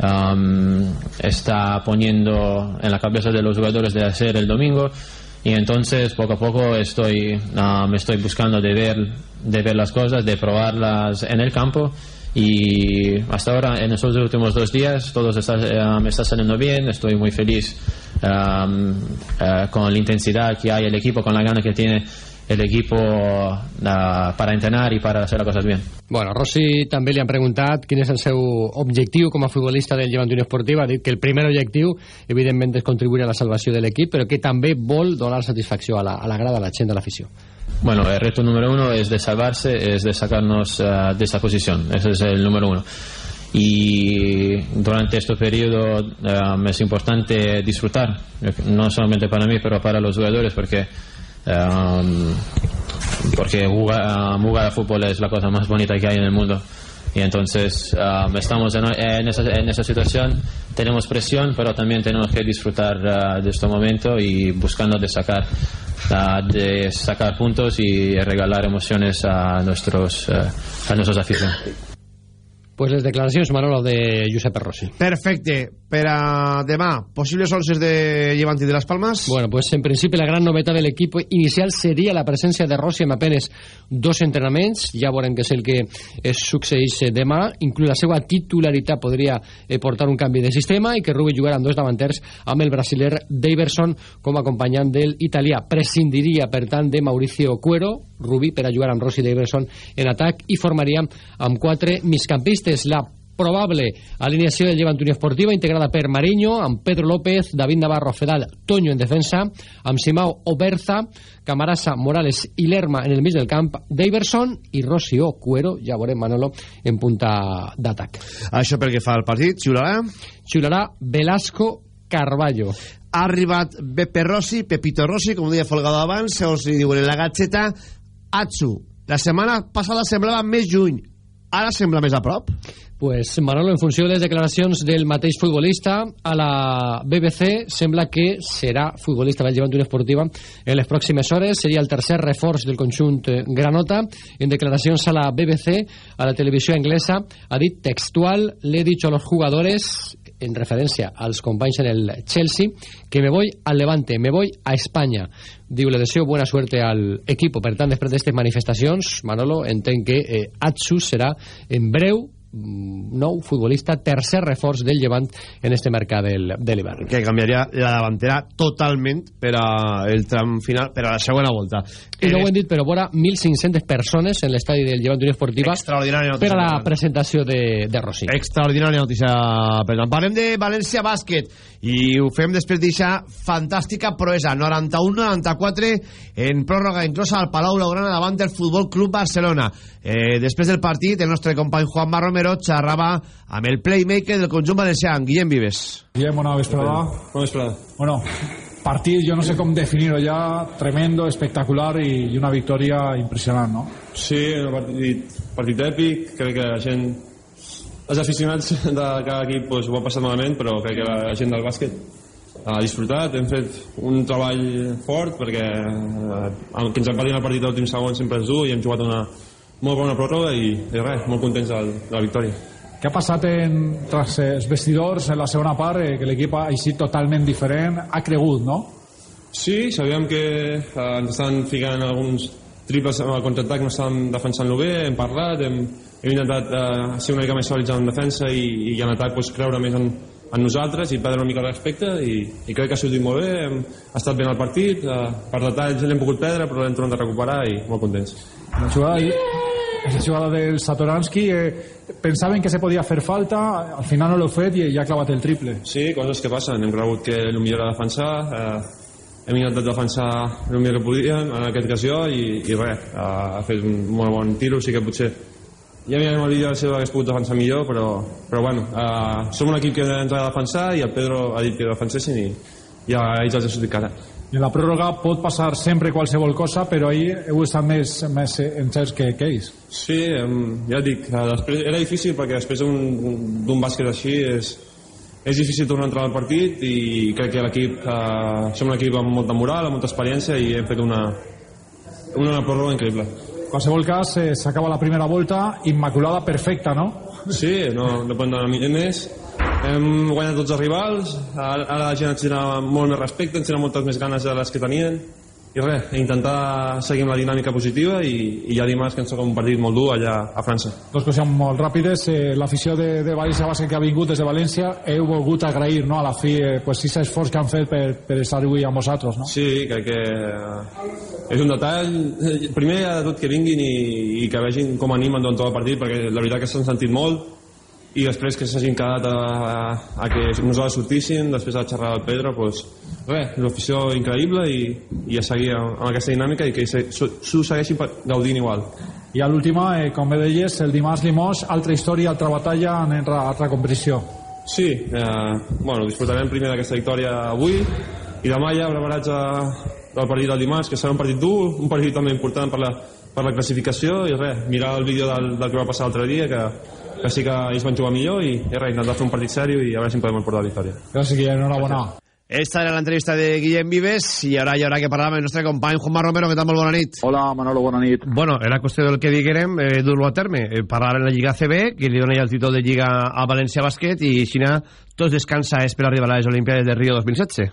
[SPEAKER 5] um, está poniendo en la cabeza de los jugadores de hacer el domingo y entonces poco a poco estoy um, estoy buscando de ver de ver las cosas de probarlas en el campo. Y hasta ahora en estos últimos dos días todo está, eh, me está saliendo bien. Estoy muy feliz um, eh, con la intensidad que hay el equipo con la gana que tiene el equipo uh, para entrenar i para hacer las cosas bien.
[SPEAKER 9] Bueno, Rossi també li han preguntat quin és el seu objectiu com a futbolista del Llevant Unió Esportiva. Que el primer objectiu, evidentment, és contribuir a la salvació de l'equip, però que també vol donar satisfacció a la, a la grada, a la gent de l'afició.
[SPEAKER 5] Bueno, el reto número uno es de salvarse, es de sacarnos uh, de esa posición. Ese es el número uno. y durante este periodo um, es importante disfrutar, no solamente para mí, pero para los jugadores, porque um, porque jugar, jugar a fútbol es la cosa más bonita que hay en el mundo. Y entonces um, estamos en, en, esa, en, esa, situación, tenemos presión, pero también tenemos que disfrutar uh, de este momento y buscando de sacar, uh, de sacar puntos y regalar emociones a nuestros, uh, a nuestros aficionados.
[SPEAKER 9] pues les declaracions, Manolo, de Josep Rossi.
[SPEAKER 1] Perfecte. Per a demà, possibles onces de Llevant i de les Palmes?
[SPEAKER 9] Bueno, pues en principi la gran novetat de l'equip inicial seria la presència de Rossi amb apenes dos entrenaments. Ja veurem què és el que es succeeix demà. Inclús la seva titularitat podria eh, portar un canvi de sistema i que Rubi jugarà amb dos davanters amb el brasiler Daverson com a acompanyant del italià. Prescindiria, per tant, de Mauricio Cuero, Rubí per a jugar amb Rossi Daverson en atac i formaria amb quatre migcampistes. La probable alineació del Llevant Unió Esportiva integrada per Mariño, amb Pedro López, David Navarro, Fedal, Toño en defensa, amb Simao Oberza, Camarasa, Morales i Lerma en el mig del camp, Daverson i Rossi o Cuero, ja veurem Manolo, en punta d'atac.
[SPEAKER 1] Això perquè fa el partit, xiularà?
[SPEAKER 9] Xiularà Velasco Carballo.
[SPEAKER 1] Ha arribat Beppe Rossi, Pepito Rossi, com deia Folgado abans, segons li diuen en la gatxeta, Atsu. La setmana passada semblava més juny, ara sembla més a prop?
[SPEAKER 9] Pues Manolo, en funció de les declaracions del mateix futbolista a la BBC, sembla que serà futbolista del Llevant Unió Esportiva en les pròximes hores. Seria el tercer reforç del conjunt Granota. En declaracions a la BBC, a la televisió anglesa, ha dit textual, le he dicho a los jugadores en referència als companys en el Chelsea, que me voy al Levante, me voy a España. Diu, le deseo buena suerte al equipo. Per tant, després d'aquestes manifestacions, Manolo, entenc que eh, Atsu serà en breu nou futbolista, tercer reforç del Llevant en este mercat del, de l'hivern.
[SPEAKER 1] Que canviaria la davantera totalment per a el tram final, per a la segona volta.
[SPEAKER 9] I eh, no ho hem dit, però vora 1.500 persones en l'estadi del Llevant Unió Esportiva per a la presentació de, de Rossi.
[SPEAKER 1] Extraordinària notícia. Per tant, parlem de València Bàsquet i ho fem després d'eixa fantàstica proesa. 91-94 en pròrroga inclosa al Palau Blaugrana davant del Futbol Club Barcelona. Eh, després del partit el nostre company Juan Romero xerrava amb el playmaker del conjunt valencià Guillem Vives.
[SPEAKER 10] Guillem, bona vesprada.
[SPEAKER 11] Bona vesprada.
[SPEAKER 10] Bueno, partit, jo no sé com definir-ho ja tremendo, espectacular i, i una victòria impressionant no?
[SPEAKER 11] Sí, un partit, partit èpic crec que la gent els aficionats de cada equip pues, ho han passat malament, però crec que la gent del bàsquet ha disfrutat, hem fet un treball fort perquè eh, el que ens empatin el partit d'últim segon sempre és dur i hem jugat una molt bona pròrroga i, i res, molt contents de, de la victòria.
[SPEAKER 10] Què ha passat en, tras els vestidors en la segona part, eh, que l'equip ha eixit totalment diferent, ha cregut, no?
[SPEAKER 11] Sí, sabíem que eh, ens estan ficant alguns triples amb el contraatac, no estàvem defensant-lo bé, hem parlat, hem, hem intentat uh, ser una mica més sòlids en defensa i, i en atac pues, creure més en, en nosaltres i perdre una mica el respecte i, i crec que ha sortit molt bé, hem estat bé el partit, uh, per detalls l'hem pogut perdre però l'hem tornat a recuperar i molt contents.
[SPEAKER 10] La jugada, la jugada del Satoransky eh, pensaven que se podia fer falta al final no l'ho fet i ja ha clavat el triple.
[SPEAKER 11] Sí, coses que passen, hem cregut que el millor era defensar eh, hem intentat defensar el millor que podíem en aquesta ocasió i, i res, ha fet un molt bon tiro, sí que potser ja mirarem el vídeo si hagués pogut defensar millor però, però bueno, uh, som un equip que ens ha de defensar i el Pedro ha dit que defensessin i ja ells els ha sortit cara
[SPEAKER 10] i la pròrroga pot passar sempre qualsevol cosa però ahir heu estat més, més encerts que, que ells
[SPEAKER 11] Sí, ja dic, després, era difícil perquè després d'un bàsquet així és, és difícil tornar a entrar al partit i crec que l'equip eh, som un equip amb molta moral, amb molta experiència i hem fet una, una pròrroga increïble.
[SPEAKER 10] Qualsevol cas, eh, s'acaba la primera volta, immaculada perfecta, no?
[SPEAKER 11] Sí, no, no podem donar més. Hem guanyat tots els rivals, ara, ara la gent ens tindrà molt més respecte, ens tindrà moltes més ganes de les que tenien, i res, intentar seguir amb la dinàmica positiva i, i ja dimarts que ens toca un partit molt dur allà a França.
[SPEAKER 10] Dos coses molt ràpides. Eh, L'afició de, de València Bàsquet que ha vingut des de València heu volgut agrair no, a la fi eh, pues, aquest esforç que han fet per, per estar avui amb vosaltres. No?
[SPEAKER 11] Sí, crec que eh, és un detall. Primer de tot que vinguin i, i que vegin com animen durant tot el partit, perquè la veritat que s'han sentit molt i després que s'hagin quedat a, a, que nosaltres sortíssim després de xerrar del Pedro doncs, res, l'afició increïble i, i a seguir amb, amb aquesta dinàmica i que s'ho segueixin gaudint igual.
[SPEAKER 10] I a l'última, eh, com bé deies, el dimarts Limós, altra història, altra batalla en altra, altra competició.
[SPEAKER 11] Sí, eh, bueno, disfrutarem primer d'aquesta victòria avui i demà ja preparats a, del partit del dimarts, que serà un partit dur, un partit també important per la, per la classificació i res, mirar el vídeo del, del que va passar l'altre dia que que sí que ells van jugar millor i, i res, intentar fer un partit sèrio i a veure si podem emportar la victòria.
[SPEAKER 10] Gràcies, Guillem, enhorabona.
[SPEAKER 1] Esta era l'entrevista de Guillem Vives i ara hi haurà que parlar amb el nostre company Juanma Romero, que tal? Molt bona nit.
[SPEAKER 12] Hola, Manolo, bona nit.
[SPEAKER 1] Bueno, era qüestió del que diguérem, eh, dur-lo a terme. Eh, parlar en la Lliga CB, que li dona ja el títol de Lliga a València Bàsquet, i Xina tots descansa és per arribar a les Olimpiades de Rio 2016.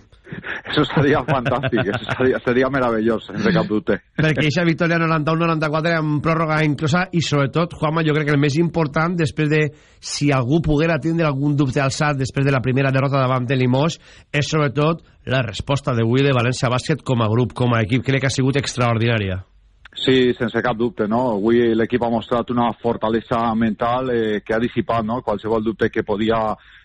[SPEAKER 12] Eso sería fantástico, eso sería, sería maravilloso, sense cap dubte.
[SPEAKER 1] Perquè aquesta victòria 91-94 amb pròrroga inclosa i sobretot, Juanma, jo crec que el més important després de si algú poguera tindre algun dubte alçat després de la primera derrota davant de Limós és sobretot la resposta d'avui de València Bàsquet com a grup, com a equip, crec que ha sigut extraordinària.
[SPEAKER 12] Sí, sense cap dubte, no? Avui l'equip ha mostrat una fortalesa mental eh, que ha dissipat no? qualsevol dubte que podia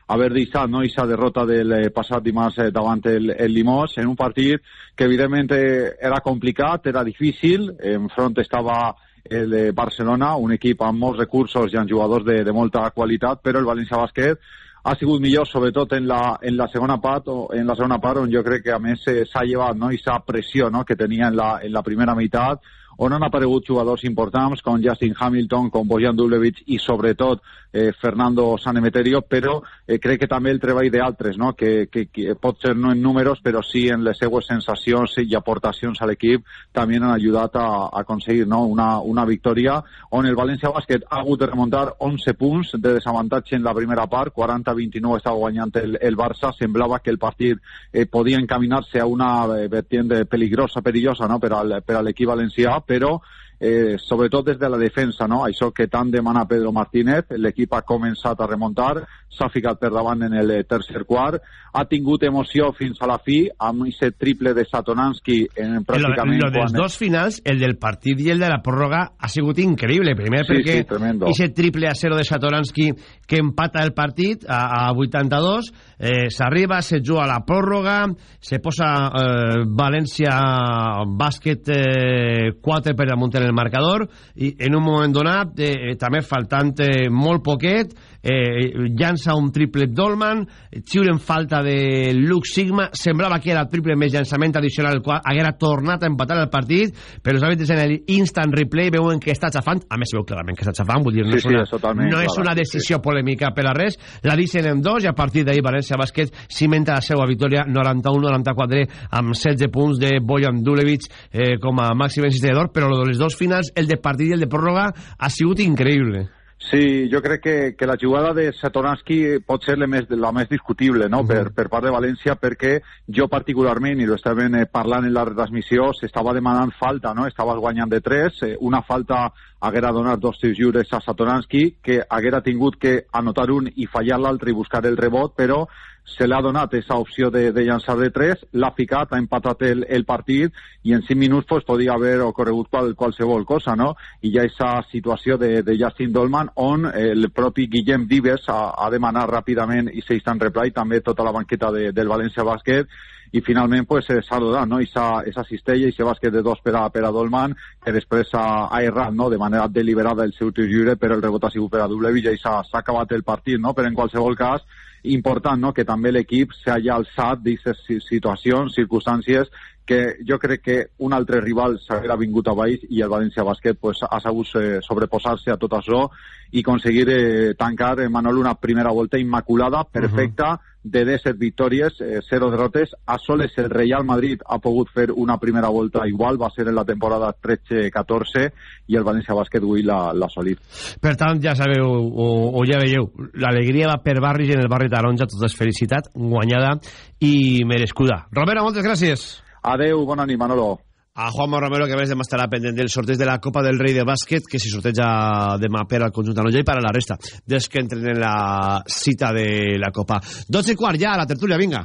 [SPEAKER 12] haver deixat no? aquesta derrota del eh, passat dimarts eh, davant el, el Limós en un partit que evidentment eh, era complicat, era difícil, enfront estava el Barcelona, un equip amb molts recursos i amb jugadors de, de molta qualitat, però el València Bàsquet ha sigut millor, sobretot en la, en la segona part, o en la segona part on jo crec que a més s'ha llevat no? aquesta pressió no? que tenia en la, en la primera meitat, on han aparegut jugadors importants com Justin Hamilton, com Bojan Dublevic i sobretot eh, Fernando Sanemeterio, però eh, crec que també el treball d'altres, no? que, que, que pot ser no en números, però sí en les seues sensacions i aportacions a l'equip també han ajudat a, a aconseguir no? una, una victòria on el València Bàsquet ha hagut de remuntar 11 punts de desavantatge en la primera part, 40-29 estava guanyant el, el Barça, semblava que el partit eh, podia encaminar-se a una eh, vertiente peligrosa, perillosa no? per, al, per a l'equip valencià, pero eh, sobretot des de la defensa, no? això que tant demana Pedro Martínez, l'equip ha començat a remuntar, s'ha ficat per davant en el tercer quart, ha tingut emoció fins a la fi, amb aquest triple de Satonanski en pràcticament...
[SPEAKER 1] Lo, lo dels dos finals, el del partit i el de la pròrroga, ha sigut increïble. Primer
[SPEAKER 12] sí,
[SPEAKER 1] perquè
[SPEAKER 12] sí,
[SPEAKER 1] aquest triple a 0 de Satonanski que empata el partit a, a 82, eh, s'arriba, se juga a la pròrroga, se posa eh, València bàsquet eh, 4 per damunt en el marcador i en un moment donat, eh, també faltant eh, molt poquet, eh, llança un triple Dolman, xiuren falta de Luke Sigma, semblava que era el triple més llançament addicional, el qual haguera tornat a empatar el partit, però els àrbitres en el instant replay veuen que està xafant, a més se veu clarament que està xafant, vull dir, no
[SPEAKER 12] sí,
[SPEAKER 1] és una,
[SPEAKER 12] sí,
[SPEAKER 1] no és una decisió sí. polèmica per a res, la deixen en dos i a partir d'ahir València Bàsquet cimenta la seva victòria 91-94 amb 16 punts de Bojan Dulevic eh, com a màxim encistador, però lo de les dos finals, el de partit i el de pròrroga, ha sigut increïble.
[SPEAKER 12] Sí, jo crec que, que la jugada de Satoranski pot ser la més, la més discutible no? uh -huh. per, per part de València perquè jo particularment, i ho estàvem eh, parlant en la retransmissió, s'estava demanant falta, no? estaves guanyant de 3, eh, una falta haguera donat dos tirs lliures a Satoranski, que haguera tingut que anotar un i fallar l'altre i buscar el rebot, però se l'ha donat aquesta opció de, de llançar de 3, l'ha ficat, ha empatat el, el partit i en 5 minuts pues, podia haver ocorregut qual, qualsevol cosa, no? I hi ha aquesta situació de, de Justin Dolman on el propi Guillem Vives ha, ha demanat ràpidament i s'instant reply també tota la banqueta de, del València Bàsquet i finalment pues, s'ha donat no? esa, esa cistella i ese bàsquet de dos per a, per a Dolman que després ha, ha errat no? de manera deliberada el seu tir lliure però el rebot ha sigut per a Dublevich i s'ha acabat el partit no? però en qualsevol cas important no? que també l'equip s'hagi alçat d'aquestes situacions, circumstàncies que jo crec que un altre rival s'haguera vingut a baix i el València Bàsquet pues, ha sabut eh, sobreposar-se a tot això i aconseguir eh, tancar, eh, Manol, una primera volta immaculada, perfecta, uh -huh. de 17 victòries, eh, 0 derrotes. A soles el Real Madrid ha pogut fer una primera volta igual, va ser en la temporada 13-14 i el València Bàsquet avui l'ha solit.
[SPEAKER 1] Per tant, ja sabeu, o, o ja veieu, l'alegria va per barris i en el barri Taronja, tot és felicitat, guanyada i merescuda. Romero, moltes gràcies.
[SPEAKER 12] Adeu, bona nit, Manolo.
[SPEAKER 1] A Juanma Romero, que a més demà estarà pendent del sorteig de la Copa del Rei de bàsquet, que s'hi sorteja demà per al conjunt de i per a la resta dels que entren en la cita de la Copa. 12 i quart, ja, a la tertúlia, vinga.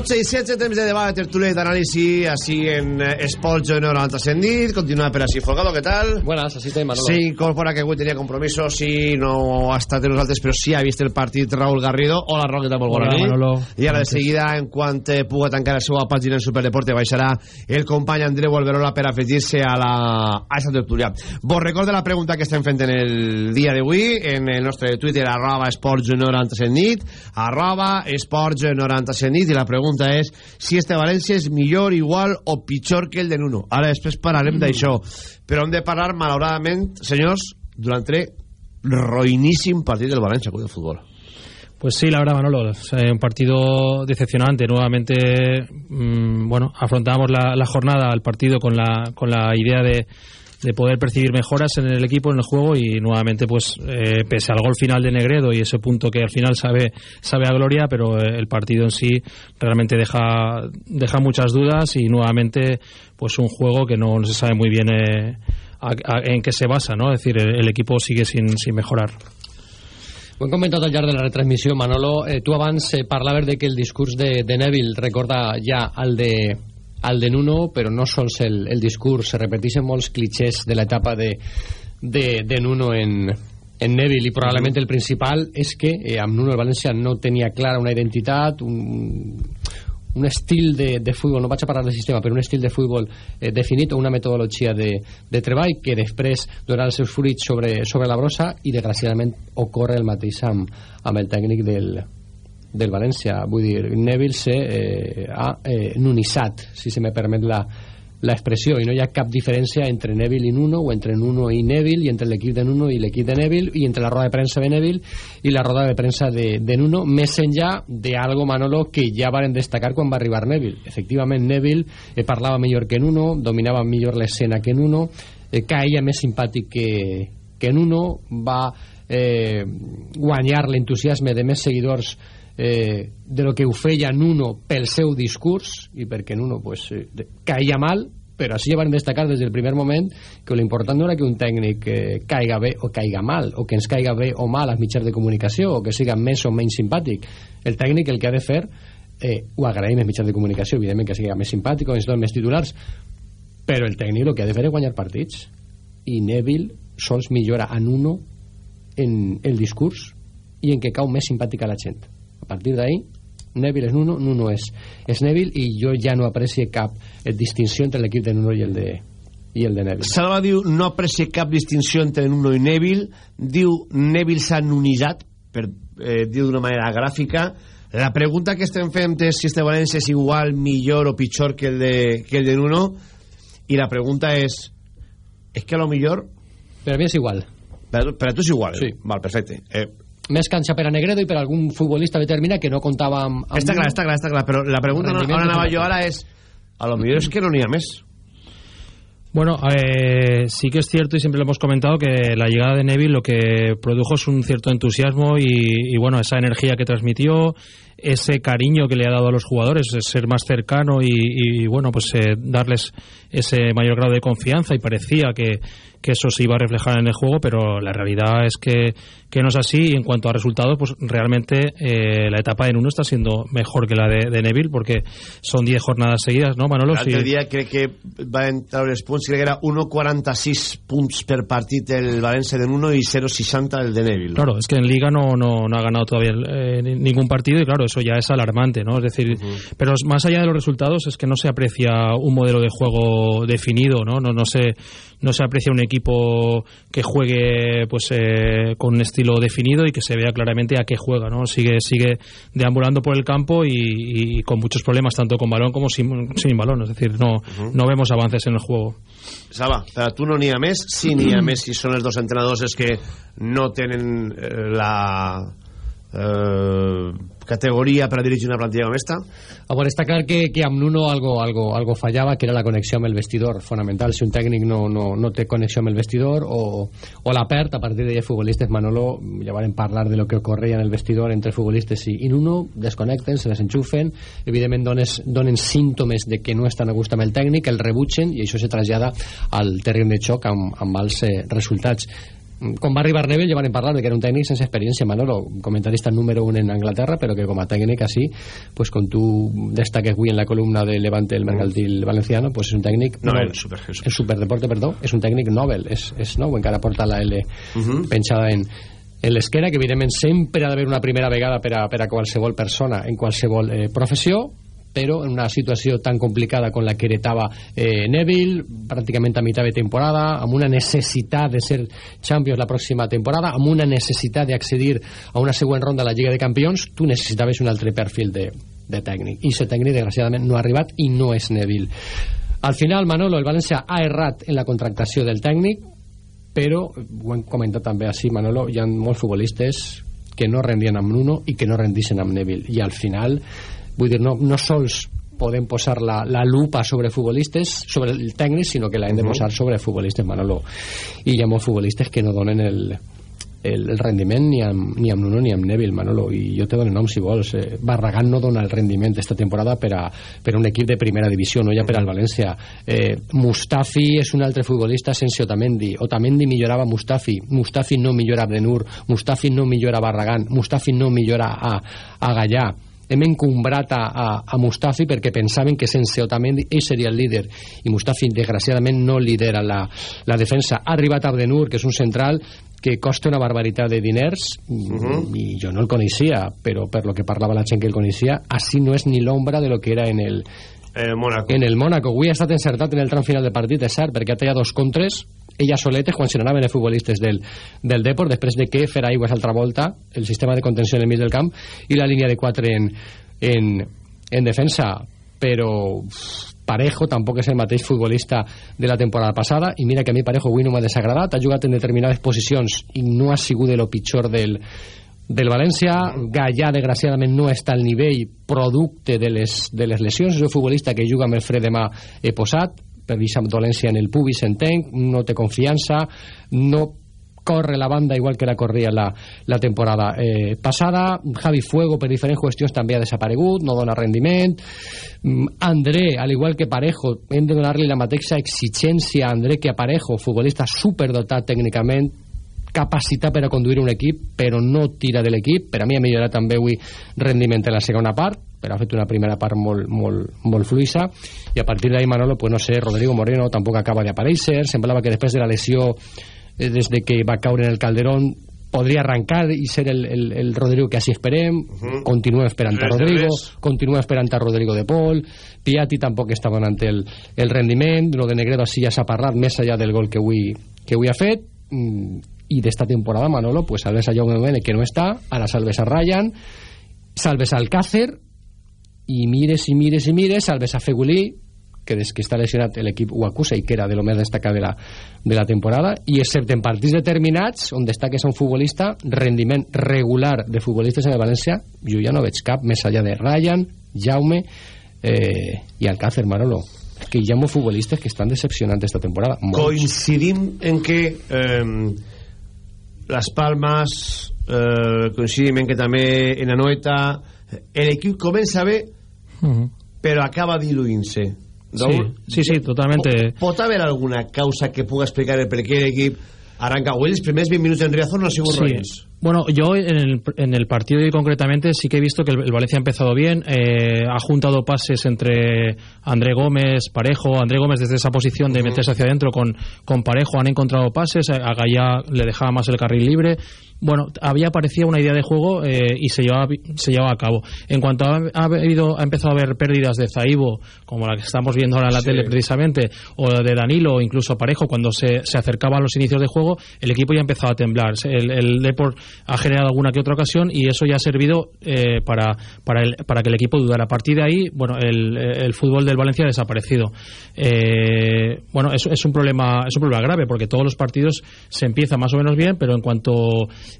[SPEAKER 1] Dotze i 16, temps de debat, de tertúlia i d'anàlisi, així en eh, Esports 97 nit. Continua per així, Folgado, què tal?
[SPEAKER 9] Buenas, así te Manolo.
[SPEAKER 1] Sí, incorpora que avui tenia compromisos, sí, no ha estat de nosaltres, però sí ha vist el partit Raúl Garrido. Hola, Raúl, què tal? Molt bona nit.
[SPEAKER 13] Manolo.
[SPEAKER 1] I ara de seguida, en quant puga tancar la seva pàgina en Superdeporte, baixarà el company Andreu Alberola per afegir-se a la a aquesta tertúlia. Vos recordo la pregunta que estem fent en el dia d'avui, en el nostre Twitter, arroba esports 97 nit, arroba esports 97 nit, i la pregunta és si este València és millor, igual o pitjor que el de Nuno. Ara després parlarem
[SPEAKER 13] Mm.
[SPEAKER 1] d'això. Però hem de parlar, malauradament, senyors, durant el roïníssim partit del València de Futbol.
[SPEAKER 13] Pues sí, la verdad, Manolo, eh, un partido decepcionante. Nuevamente, mm, bueno, afrontamos la, la jornada, el partido con la, con la idea de, de poder percibir mejoras en el equipo, en el juego y nuevamente, pues, eh, pese al gol final de Negredo y ese punto que al final sabe, sabe a gloria, pero eh, el partido en sí realmente deja, deja muchas dudas y nuevamente, pues, un juego que no se sabe muy bien eh, a- en qué se basa, ¿no? Es decir, el, equipo sigue sin, sin mejorar.
[SPEAKER 9] Ho hem de la retransmissió, Manolo. Eh, tu abans eh, parlaves de que el discurs de, Neville recorda ja al de, al de Nuno, però no sols el, el discurs, se repeteixen molts clichés de l'etapa de, de, de Nuno en, en Neville i probablement el principal és que eh, amb Nuno el València no tenia clara una identitat, un, un estil de, de futbol, no vaig a parlar de sistema, però un estil de futbol eh, definit o una metodologia de, de treball que després donarà els seus fruits sobre, sobre la brossa i desgraciadament ocorre el mateix amb, amb el tècnic del, del València. Vull dir, Neville se eh, ha eh, nunissat, si se me permet la, la expressió, i no hi ha cap diferència entre Neville i Nuno, o entre Nuno i Neville, i entre l'equip de Nuno i l'equip de Neville, i entre la roda de premsa de Neville i la roda de premsa de, de Nuno, més enllà d'algo, Manolo, que ja varen destacar quan va arribar Neville. Efectivament, Neville eh, parlava millor que Nuno, dominava millor l'escena que Nuno, eh, caia més simpàtic que, que Nuno, va eh, guanyar l'entusiasme de més seguidors eh, de lo que ho feia Nuno pel seu discurs i perquè Nuno pues, eh, caia mal però així ja van destacar des del primer moment que l'important no era que un tècnic eh, caiga bé o caiga mal, o que ens caiga bé o mal als mitjans de comunicació, o que siga més o menys simpàtic. El tècnic el que ha de fer, eh, ho agraïm als mitjans de comunicació, evidentment que siga més simpàtic o ens donen més titulars, però el tècnic el que ha de fer és guanyar partits. I Neville sols millora en uno en el discurs i en que cau més simpàtica la gent. Partir d'ahí, Neville és Nuno, Nuno és, és Neville i jo ja no aprecio cap eh, distinció entre l'equip de Nuno i el de, i el de Neville.
[SPEAKER 1] Salva diu no aprecia cap distinció entre Nuno i Neville. Diu Neville s'ha nunissat per eh, dir d'una manera gràfica. La pregunta que estem fent és si este València és igual, millor o pitjor que el de, que el de Nuno. I la pregunta és és que a lo millor?
[SPEAKER 9] Per a mi és igual.
[SPEAKER 1] Per, per a tu és igual?
[SPEAKER 9] Sí.
[SPEAKER 1] val, perfecte. Eh,
[SPEAKER 9] més canxa per a Negredo i per a algun futbolista determinat que no comptava amb, amb
[SPEAKER 1] està clar, està clar, està clar però la pregunta on,
[SPEAKER 9] Rendiment
[SPEAKER 1] on anava jo ara és a lo millor és que no n'hi ha més
[SPEAKER 13] Bueno, eh, sí que es cierto y siempre lo hemos comentado que la llegada de Neville lo que produjo es un cierto entusiasmo y, y bueno, esa energía que transmitió, ese cariño que le ha dado a los jugadores, ser más cercano y, y bueno, pues eh, darles ese mayor grado de confianza y parecía que, que eso se iba a reflejar en el juego, pero la realidad es que, que no es así y en cuanto a resultados, pues realmente eh, la etapa en uno está siendo mejor que la de, de Neville porque son 10 jornadas seguidas, ¿no, Manolo?
[SPEAKER 1] L'altre
[SPEAKER 13] Sí.
[SPEAKER 1] dia crec que va entrar els punts, crec que era 1,46 punts per partit el València de Nuno i 0,60 el de Neville.
[SPEAKER 13] Claro, es que en Liga no, no, no ha ganado todavía eh, ni- ningún partido y claro, eso ya es alarmante, ¿no? Es decir, pero más allá de los resultados es que no se aprecia un modelo de juego definido, ¿no? No, no se no se aprecia un equipo que juegue pues eh, con un estilo definido y que se vea claramente a qué juega, ¿no? Sigue sigue deambulando por el campo y, y con muchos problemas tanto con balón como sin, sin balón, es decir, no no vemos avances en el juego.
[SPEAKER 1] Saba, per a tu no n'hi ha més? Sí, n'hi ha més si són els dos entrenadors els que no tenen eh, la eh, categoria per a dirigir una plantilla com esta?
[SPEAKER 9] Veure, està clar que, que amb Nuno algo, algo, algo fallava, que era la connexió amb el vestidor, fonamental. Si un tècnic no, no, no té connexió amb el vestidor o, o la perd, a partir de futbolistes, Manolo, ja van parlar de lo que ocorria en el vestidor entre futbolistes i, i Nuno, desconnecten, se desenxufen, evidentment dones, donen símptomes de que no estan a gust amb el tècnic, el rebutgen i això se trasllada al terreny de xoc amb, amb els eh, resultats quan va arribar Neville ja van parlar de que era un tècnic sense experiència Manolo, comentarista número un en Anglaterra però que com a tècnic així pues, com tu destaques avui en la columna de Levante el Mercantil Valenciano pues és un tècnic
[SPEAKER 1] No, el super, el
[SPEAKER 9] el superdeporte, perdó, és un tècnic Nobel és, és nou, encara porta la L penjada en, en l'esquena que evidentment sempre ha d'haver una primera vegada per a, per a qualsevol persona en qualsevol eh, professió però en una situació tan complicada com la que heretava eh, Neville, pràcticament a mitjà de temporada, amb una necessitat de ser Champions la pròxima temporada, amb una necessitat d'accedir a una següent ronda de la Lliga de Campions, tu necessitaves un altre perfil de, de tècnic. I aquest tècnic, desgraciadament, no ha arribat i no és Neville. Al final, Manolo, el València ha errat en la contractació del tècnic, però, ho hem comentat també així, Manolo, hi ha molts futbolistes que no rendien amb Nuno i que no rendixen amb Neville. I al final, vull dir, no, no sols podem posar la, la lupa sobre futbolistes, sobre el tècnic, sinó que l'hem de posar sobre futbolistes, Manolo. I hi ha molts futbolistes que no donen el, el, el rendiment ni amb, ni amb Nuno ni amb Neville, Manolo, i jo te dono nom si vols. Eh, Barragán no dona el rendiment esta temporada per a, per a un equip de primera divisió, no ja per al València. Eh, Mustafi és un altre futbolista sense Otamendi. Otamendi millorava Mustafi, Mustafi no millora Benur, Mustafi no millora Barragán, Mustafi no millora a, a Gallà hem encombrat a, a, a Mustafi perquè pensaven que sense Otamendi ell seria el líder i Mustafi desgraciadament no lidera la, la defensa ha arribat Abdenur que és un central que costa una barbaritat de diners
[SPEAKER 1] Mhm.
[SPEAKER 9] i jo no el coneixia però per lo que parlava la gent que el coneixia així no és ni l'ombra de lo que era en el,
[SPEAKER 1] el Mónaco.
[SPEAKER 9] en el Mónaco avui ha estat encertat en el tram final del partit és cert perquè ha tallat dos contres ella soletes quan se n'anaven els futbolistes del, del Depor després de que fer aigües altra volta el sistema de contenció en el mig del camp i la línia de 4 en, en, en defensa. Però Parejo tampoc és el mateix futbolista de la temporada passada i mira que a mi Parejo avui no m'ha desagradat. Ha jugat en determinades posicions i no ha sigut de lo pitjor del, del València. Gallà desgraciadament no està al nivell producte de les, de les lesions. És un futbolista que juga amb el fre de mà eh, posat per aquesta dolència en el pubis entenc, no té confiança no corre la banda igual que la corria la, la temporada eh, passada Javi Fuego per diferents qüestions també ha desaparegut no dona rendiment. Mm, André, al igual que Parejo hem de donar-li la mateixa exigència a André que a Parejo, futbolista superdotat tècnicament capacitat per a conduir un equip però no tira de l'equip. Per a mi ha millorat també avui rendiment en la segona part però ha fet una primera part molt, molt, molt fluïssa i a partir d'ahí Manolo, pues no sé, Rodrigo Moreno tampoc acaba d'aparèixer, semblava que després de la lesió eh, des de que va caure en el Calderón podria arrancar i ser el, el, el Rodrigo que així esperem.
[SPEAKER 1] Mhm.
[SPEAKER 9] continuem esperant a
[SPEAKER 1] Res
[SPEAKER 9] Rodrigo
[SPEAKER 1] res.
[SPEAKER 9] continuem esperant a Rodrigo de Pol Piatti tampoc està donant el, el rendiment. Lo de Negredo així ja s'ha parlat més allà del gol que avui, que avui ha fet. Mm, i d'esta temporada Manolo pues salves a Jaume Domènech que no està ara salves a Ryan. Salves a Alcácer i mires i mires i mires salves a Fegulí que des que està lesionat l'equip ho acusa i que era de lo més destacat de la, de la temporada i excepte en partits determinats on destaques un futbolista rendiment regular de futbolistes en el València jo ja no veig cap més allà de Ryan, Jaume eh, i Alcácer Manolo que hi ha molts futbolistes que estan decepcionant esta temporada. Molts.
[SPEAKER 1] Coincidim en que eh, Las Palmas, eh, coincidim en que també en Anoeta, l'equip comença bé,
[SPEAKER 13] Uh -huh.
[SPEAKER 1] però acaba diluint-se.
[SPEAKER 13] Sí, sí, sí, totalmente.
[SPEAKER 1] Pot haver alguna causa que puga explicar el per què l'equip arranca? O els primers 20 minuts en Riazor no ha sigut
[SPEAKER 13] Sí.
[SPEAKER 1] roïns.
[SPEAKER 13] Bueno, yo en el, en el partido hoy concretamente sí que he visto que el, el Valencia ha empezado bien, eh, ha juntado pases entre André Gómez, Parejo, André Gómez desde esa posición de meterse hacia adentro con, con Parejo han encontrado pases, a a Gallá le dejaba más el carril libre. Bueno, había aparecido una idea de juego eh, y se llevaba, se llevaba a cabo. En cuanto ha, ha, habido, ha empezado a haber pérdidas de Zaibo, como la que estamos viendo ahora en la
[SPEAKER 1] Sí.
[SPEAKER 13] tele precisamente, o de Danilo, o incluso Parejo, cuando se, se acercaba a los inicios de juego, el equipo ya ha empezado a temblar. El, el Deport ha generado alguna que otra ocasión y eso ya ha servido eh, para, para, el- para que el equipo dudara. A partir de ahí, bueno, el, el fútbol del Valencia ha desaparecido. Eh, bueno, es, es un problema es un problema grave porque todos los partidos se empieza más o menos bien, pero en cuanto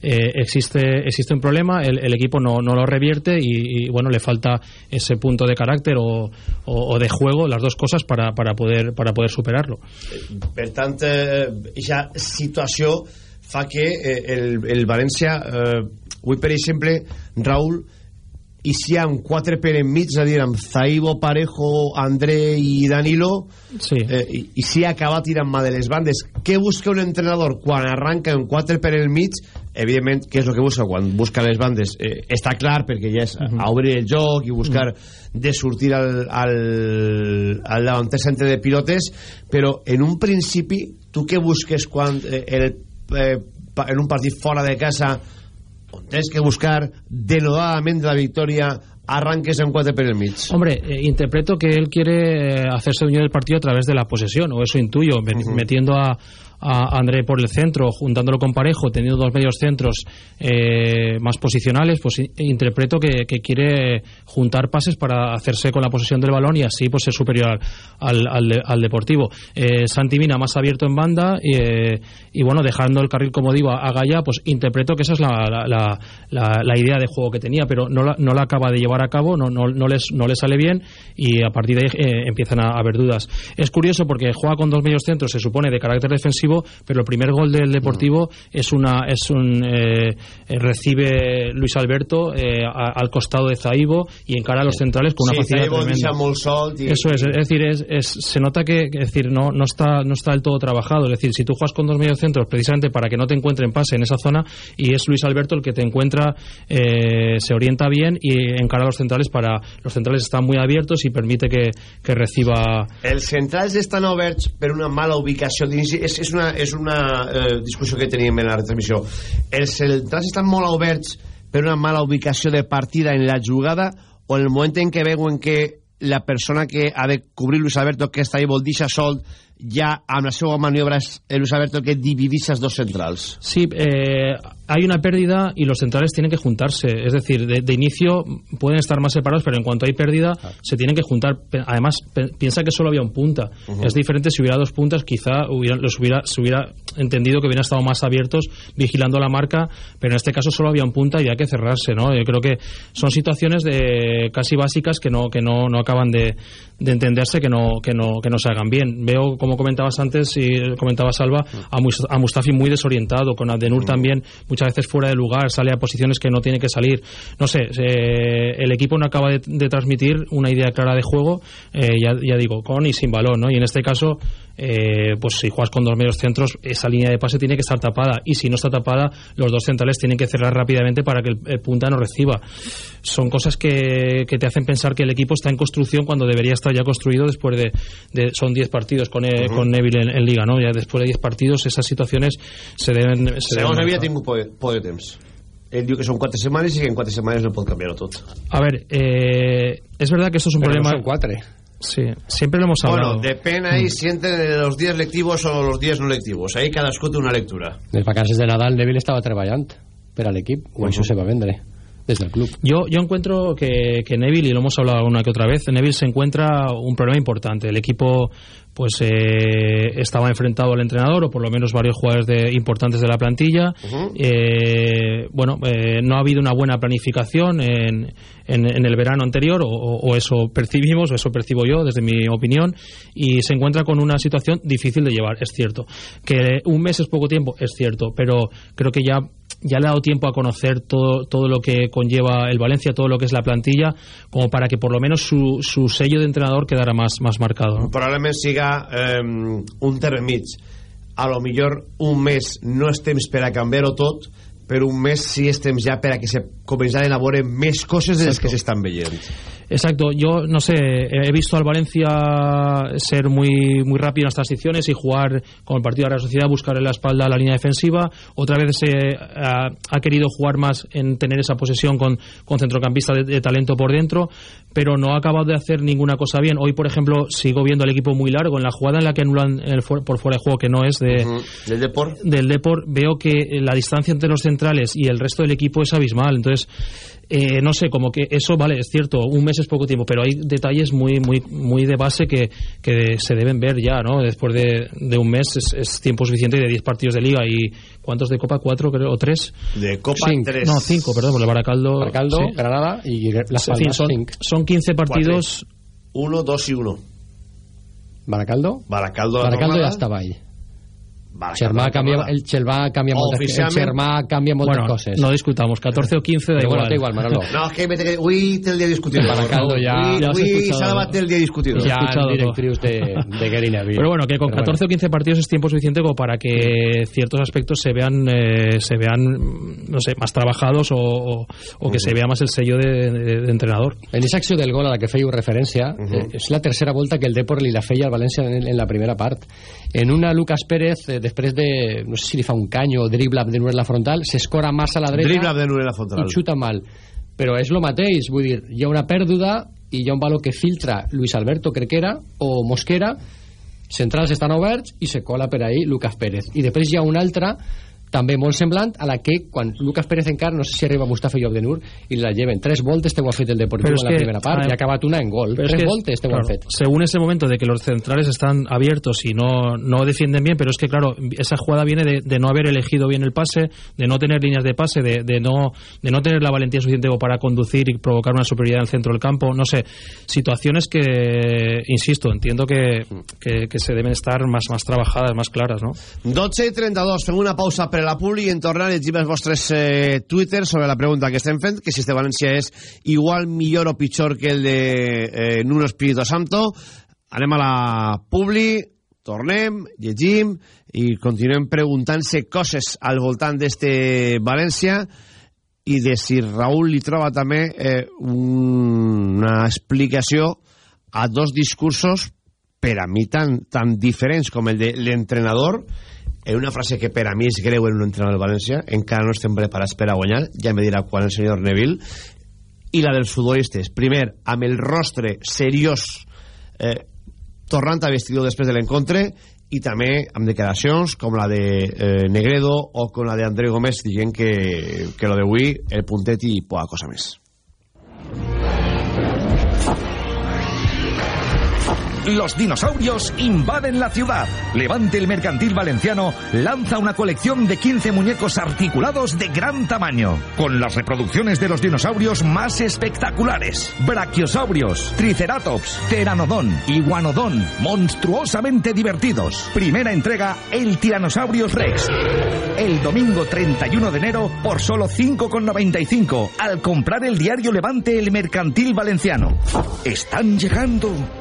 [SPEAKER 13] eh, existe existe un problema, el, el equipo no, no lo revierte y, bueno, le falta ese punto de carácter o, o, o de juego, las dos cosas para, para poder para poder superarlo.
[SPEAKER 1] Per tant, eh, fa que eh, el, el València, eh, avui per exemple, Raül, i si hi ha 4 per enmig, és a dir, amb Zaibo, Parejo, André i Danilo,
[SPEAKER 13] sí.
[SPEAKER 1] eh, i, i si acaba tirant mà de les bandes. Què busca un entrenador quan arranca un 4 per el mig? Evidentment, què és el que busca quan busca les bandes? Eh, està clar, perquè ja és a obrir el joc i buscar de sortir al, al, al davanter centre de pilotes, però en un principi, tu què busques quan eh, el, eh, en un partit fora de casa on tens que buscar denodadament la victòria arranques en 4 per el mig
[SPEAKER 13] Hombre, eh, interpreto que él quiere eh, hacerse dueño del partido a través de la posesión, o eso intuyo, met- metiendo a, a André por el centro, juntándolo con Parejo, teniendo dos medios centros eh, más posicionales, pues interpreto que, que quiere juntar pases para hacerse con la posesión del balón y así pues ser superior al, al, al Deportivo. Eh, Santi Mina más abierto en banda eh, y bueno, dejando el carril, como digo, a, Gaya, pues interpreto que esa es la, la, la- la- idea de juego que tenía, pero no la, no la acaba de llevar a cabo, no, no, no, les, no le sale bien y a partir de ahí eh, empiezan a haber dudas. Es curioso porque juega con dos medios centros, se supone de carácter defensivo, pero el primer gol del Deportivo es una es un eh, recibe Luis Alberto eh, a- al costado de Zaibo y encara a los centrales con una
[SPEAKER 1] sí,
[SPEAKER 13] facilidad
[SPEAKER 1] Zaibo
[SPEAKER 13] tremenda.
[SPEAKER 1] i,
[SPEAKER 13] Eso es, es decir, es, es- se nota que es decir, no, no, está, no está del todo trabajado. Es decir, si tú juegas con dos medios centros precisamente para que no te encuentren pase en esa zona y es Luis Alberto el que te encuentra, eh, se orienta bien y encara a los centrales para. Los centrales están muy abiertos y permite que, que reciba.
[SPEAKER 1] Els centrals estan oberts per una mala ubicació d'inici. És, és una, és una eh, discussió que teníem en la retransmissió. Els centrals estan molt oberts per una mala ubicació de partida en la jugada o en el moment en què veuen que la persona que ha de cobrir Luis Alberto que està ahí vol deixar sol ja amb la seva maniobra és el Luis Alberto que divideix els dos centrals
[SPEAKER 13] Sí, eh, hay una pérdida y los centrales tienen que juntarse. Es decir, de, de inicio pueden estar más separados, pero en cuanto hay pérdida se tienen que juntar. Además, piensa que solo había un punta.
[SPEAKER 1] Ujú.
[SPEAKER 13] Es diferente si hubiera dos puntas, quizá hubieran, los hubiera, se hubiera entendido que hubieran estado más abiertos vigilando la marca, pero en este caso solo había un punta y había que cerrarse. ¿no? Yo creo que son situaciones de casi básicas que no, que no, no acaban de, de entenderse, que no, que, no, que no se hagan bien. Veo, como comentabas antes y comentaba Salva, a Mustafi muy desorientado, con Adenur también muchas veces fuera de lugar, sale a posiciones que no tiene que salir. No sé, eh, el equipo no acaba de, de transmitir una idea clara de juego, eh, ya, ya digo, con y sin balón, ¿no? Y en este caso, eh, pues si juegas con dos medios centros, esa línea de pase tiene que estar tapada. Y si no está tapada, los dos centrales tienen que cerrar rápidamente para que el, el punta no reciba. Son cosas que, que te hacen pensar que el equipo está en construcción cuando debería estar ya construido después de. de- son 10 partidos con, eh,
[SPEAKER 1] Ujú.
[SPEAKER 13] con Neville en, en Liga, ¿no? Ya después de 10 partidos, esas situaciones se deben. Se
[SPEAKER 1] segons
[SPEAKER 13] deben
[SPEAKER 1] havia tingut temps ell diu que són 4 setmanes i que en 4 setmanes no pot canviar-ho tot
[SPEAKER 13] A ver, eh, es verdad que esto es un
[SPEAKER 9] Pero no
[SPEAKER 13] problema.
[SPEAKER 9] son cuatro.
[SPEAKER 13] Sí, siempre lo hemos hablado.
[SPEAKER 1] Bueno, depèn ahí si entren los días lectivos o los días no lectivos. Ahí cadascú té una lectura.
[SPEAKER 9] Les vacances de Nadal Neville estava treballant per a l'equip, o això se va vendre des del club.
[SPEAKER 13] Yo, yo encuentro que, que Neville, y lo hemos hablado una que otra vez, Neville se encuentra un problema importante. El equipo pues eh, estaba enfrentado al entrenador o por lo menos varios jugadores de, importantes de la plantilla. Eh, bueno, eh, no ha habido una buena planificación en, en, en el verano anterior, o, o eso percibimos, o eso percibo yo desde mi opinión, y se encuentra con una situación difícil de llevar, es cierto. Que un mes es poco tiempo, es cierto, pero creo que ya ya le ha dado tiempo a conocer todo, todo lo que conlleva el Valencia, todo lo que es la plantilla, como para que por lo menos su, su sello de entrenador quedara más, más marcado. ¿no?
[SPEAKER 1] probablement siga eh, un terme mig. A lo millor un mes no és temps per a canviar-ho tot però un mes sí és temps ja per a que se començaran a veure més coses de les que s'estan veient
[SPEAKER 13] Exacto, yo no sé, he visto al Valencia ser muy muy rápido en las transiciones y jugar con el partido de la Real Sociedad, buscarle la espalda a la línea defensiva. Otra vez se ha, ha querido jugar más en tener esa posesión con, con centrocampista de, de, talento por dentro, pero no ha acabado de hacer ninguna cosa bien. Hoy, por ejemplo, sigo viendo al equipo muy largo. En la jugada en la que anulan el fu por fuera de juego, que no es de,
[SPEAKER 1] uh -huh. del Deport,
[SPEAKER 13] del Deport, veo que la distancia entre los centrales y el resto del equipo es abismal. Entonces, eh, no sé, como que eso, vale, es cierto, un mes es poco tiempo, pero hay detalles muy muy muy de base que, que se deben ver ya, ¿no? Después de, de un mes es, es, tiempo suficiente de 10 partidos de liga y ¿cuántos de Copa? ¿Cuatro creo? ¿O tres?
[SPEAKER 1] De Copa
[SPEAKER 13] cinco,
[SPEAKER 1] tres.
[SPEAKER 13] No, cinco, perdón, por el Baracaldo.
[SPEAKER 9] Baracaldo, sí. Granada y Las Palmas,
[SPEAKER 13] son, son 15 partidos.
[SPEAKER 1] Cuatro. Uno, dos y uno.
[SPEAKER 9] Baracaldo?
[SPEAKER 1] Baracaldo,
[SPEAKER 9] Baracaldo ja estava ahí. Xermà canvia, el Xermà canvia moltes, el Xermà canvia moltes
[SPEAKER 13] bueno,
[SPEAKER 9] coses.
[SPEAKER 13] no discutamos, 14 o 15 da igual.
[SPEAKER 9] Bueno, da igual, Manolo.
[SPEAKER 1] No, es que me te... Uy, té el día discutido.
[SPEAKER 9] Baracaldo ya...
[SPEAKER 1] Uy,
[SPEAKER 9] ya
[SPEAKER 1] uy Salva té el día discutido.
[SPEAKER 9] Ya
[SPEAKER 13] escuchado
[SPEAKER 9] directrius de, de Gary Neville.
[SPEAKER 13] Pero bueno, que con
[SPEAKER 9] Pero
[SPEAKER 13] 14
[SPEAKER 9] bueno.
[SPEAKER 13] o 15 partidos es tiempo suficiente como para que ciertos aspectos se vean, eh, se vean no sé, más trabajados o, o, o que
[SPEAKER 9] Uh
[SPEAKER 13] se vea más el sello de, de, de entrenador.
[SPEAKER 9] En esa acció del gol a la que fèieu referència, uh -huh. eh, és la tercera volta que el Depor li la feia al València en, en la primera part. En una, Lucas Pérez, eh, després de, no sé si li fa un canyo o dribla de en la frontal, s'escora massa a la dreta
[SPEAKER 1] Dribla de en la frontal.
[SPEAKER 9] i xuta mal. Però és lo mateix, vull dir, hi ha una pèrdua i hi ha un valor que filtra Luis Alberto, crec que era, o Mosquera, centrals estan oberts i se cola per ahí Lucas Pérez. I després hi ha una altra també molt semblant a la que quan Lucas Pérez encara no sé si arriba Mustafa i Obdenur i la lleven tres voltes te ho ha fet el Deportivo
[SPEAKER 13] es
[SPEAKER 9] en la
[SPEAKER 13] que,
[SPEAKER 9] primera part
[SPEAKER 13] a-
[SPEAKER 9] i ha acabat una en gol
[SPEAKER 13] es
[SPEAKER 9] tres
[SPEAKER 13] que,
[SPEAKER 9] voltes te ho
[SPEAKER 13] claro,
[SPEAKER 9] han fet
[SPEAKER 13] Según ese momento de que los centrales están abiertos y no, no defienden bien, pero es que, claro, esa jugada viene de, de no haber elegido bien el pase, de no tener líneas de pase, de, de no, de no tener la valentía suficiente para conducir y provocar una superioridad en el centro del campo. No sé, situaciones que, insisto, entiendo que, que, que se deben estar más, más trabajadas, más claras, ¿no?
[SPEAKER 1] 12 i 32, fem una pausa per a la publi en tornar llegim els vostres eh, Twitter sobre la pregunta que estem fent, que si este València és igual, millor o pitjor que el de eh, Nuno Espíritu Santo. Anem a la publi, tornem, llegim i continuem preguntant-se coses al voltant d'este València i de si Raúl li troba també eh, un, una explicació a dos discursos per a mi tan, tan diferents com el de l'entrenador en una frase que per a mi és greu en un entrenador del València encara no estem preparats per a guanyar ja me dirà quan el senyor Neville. I la dels futbolistes. Primer amb el rostre seriós eh, tornant a vestidor després de l'encontre i també amb declaracions com la de eh, Negredo o com la de André Gómez dient que, que lo d'avui el puntet i poca cosa més
[SPEAKER 14] Los dinosaurios invaden la ciudad. Levante el Mercantil Valenciano lanza una colección de 15 muñecos articulados de gran tamaño, con las reproducciones de los dinosaurios más espectaculares. Brachiosaurios, Triceratops, Pteranodon, Iguanodon, monstruosamente divertidos. Primera entrega, el Tyrannosaurus Rex. El domingo 31 de enero por solo 5,95 al comprar el diario Levante el Mercantil Valenciano. Están llegando.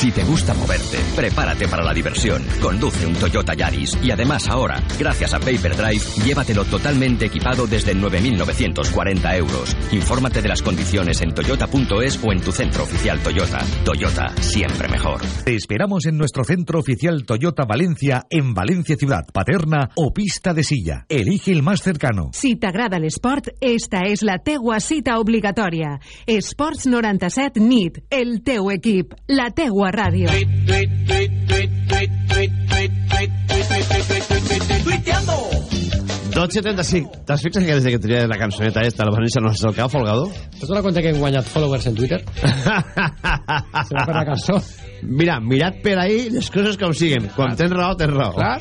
[SPEAKER 15] Si te gusta moverte, prepárate para la diversión. Conduce un Toyota Yaris y además ahora, gracias a Paper Drive, llévatelo totalmente equipado desde 9.940 euros. Infórmate de las condiciones en toyota.es o en tu centro oficial Toyota. Toyota, siempre mejor.
[SPEAKER 14] Te esperamos en nuestro centro oficial Toyota Valencia en Valencia Ciudad, Paterna o Pista de Silla. Elige el más cercano.
[SPEAKER 16] Si t'agrada l'esport, esta és la teua cita obligatòria. Esports 97 NIT, el teu equip, la teua Radio. Ràdio.
[SPEAKER 1] 12.75. T'has fixat que des que tria la cançoneta esta, la Vanessa no se'l cau, Folgado?
[SPEAKER 9] T'has donat compte que hem guanyat followers en Twitter? Serà per la cançó.
[SPEAKER 1] Mira, mirad per ahí les coses com siguen. Quan tens raó, tens raó.
[SPEAKER 9] Clar.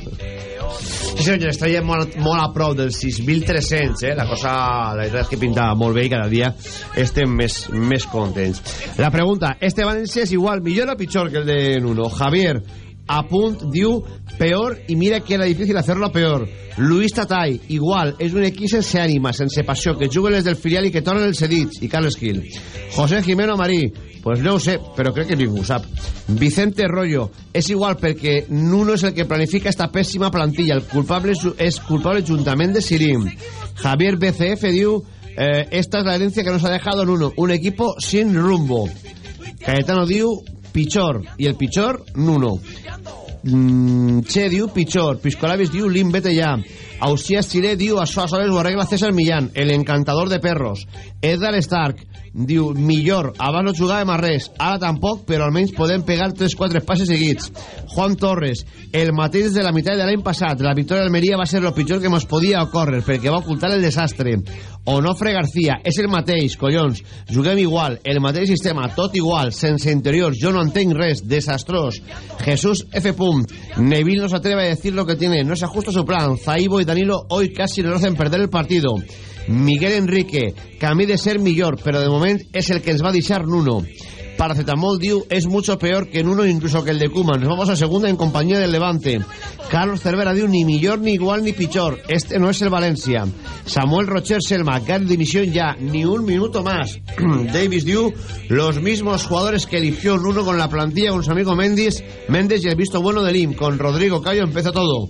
[SPEAKER 1] Sí, senyor, estaria molt, molt a prop dels 6.300, eh? La cosa, la veritat és que pinta molt bé i cada dia estem més, més contents. La pregunta, este València és igual, millor o pitjor que el de Nuno? Javier, a punt, diu, peor, i mira que era difícil hacerlo peor. Luis Tatay, igual, és un equip sense ànima, sense passió, que juguen els del filial i que tornen els cedits, i Carles Gil. José Jimeno Marí, pues no sé, però crec que ningú sap. Vicente Rollo, és igual perquè Nuno és el que planifica esta pèssima plantilla, el culpable és culpable juntament de Sirim. Javier BCF diu, eh, esta es la herencia que nos ha dejado Nuno, un equipo sin rumbo. Cayetano diu, pitjor, i el pitjor, Nuno. Mm, Che diu pitjor, Piscolabis diu Lim vete ja Ausias Chile diu això a soles ho arregla César Millán, el encantador de perros. Edgar Stark diu millor, abans no jugàvem a res ara tampoc, però almenys podem pegar 3-4 passes seguits. Juan Torres el mateix de la meitat de l'any passat la victòria d'Almeria va ser el pitjor que ens podia ocórrer perquè va ocultar el desastre. Onofre García, és el mateix collons, juguem igual, el mateix sistema tot igual, sense interiors jo no entenc res, desastrós. Jesús F. Neville no se atreve a decir lo que tiene, no se ajusta a su plan Zaibo y Danilo hoy casi le hacen perder el partido Miguel Enrique, camí de ser millor, pero de moment es el que ens va deixar Nuno. Paracetamol diu es mucho peor que Nuno incluso que el de Koeman. Nos vamos a segunda en compañía del Levante. Carlos Cervera diu ni millor, ni igual, ni pichor. Este no es el Valencia. Samuel Rocher Selma, Gary dimisión ya, ni un minuto más. Davis diu los mismos jugadores que eligió Nuno con la plantilla con su amigo Méndez, Méndez y el visto bueno de Lim. Con Rodrigo Cayo empieza todo.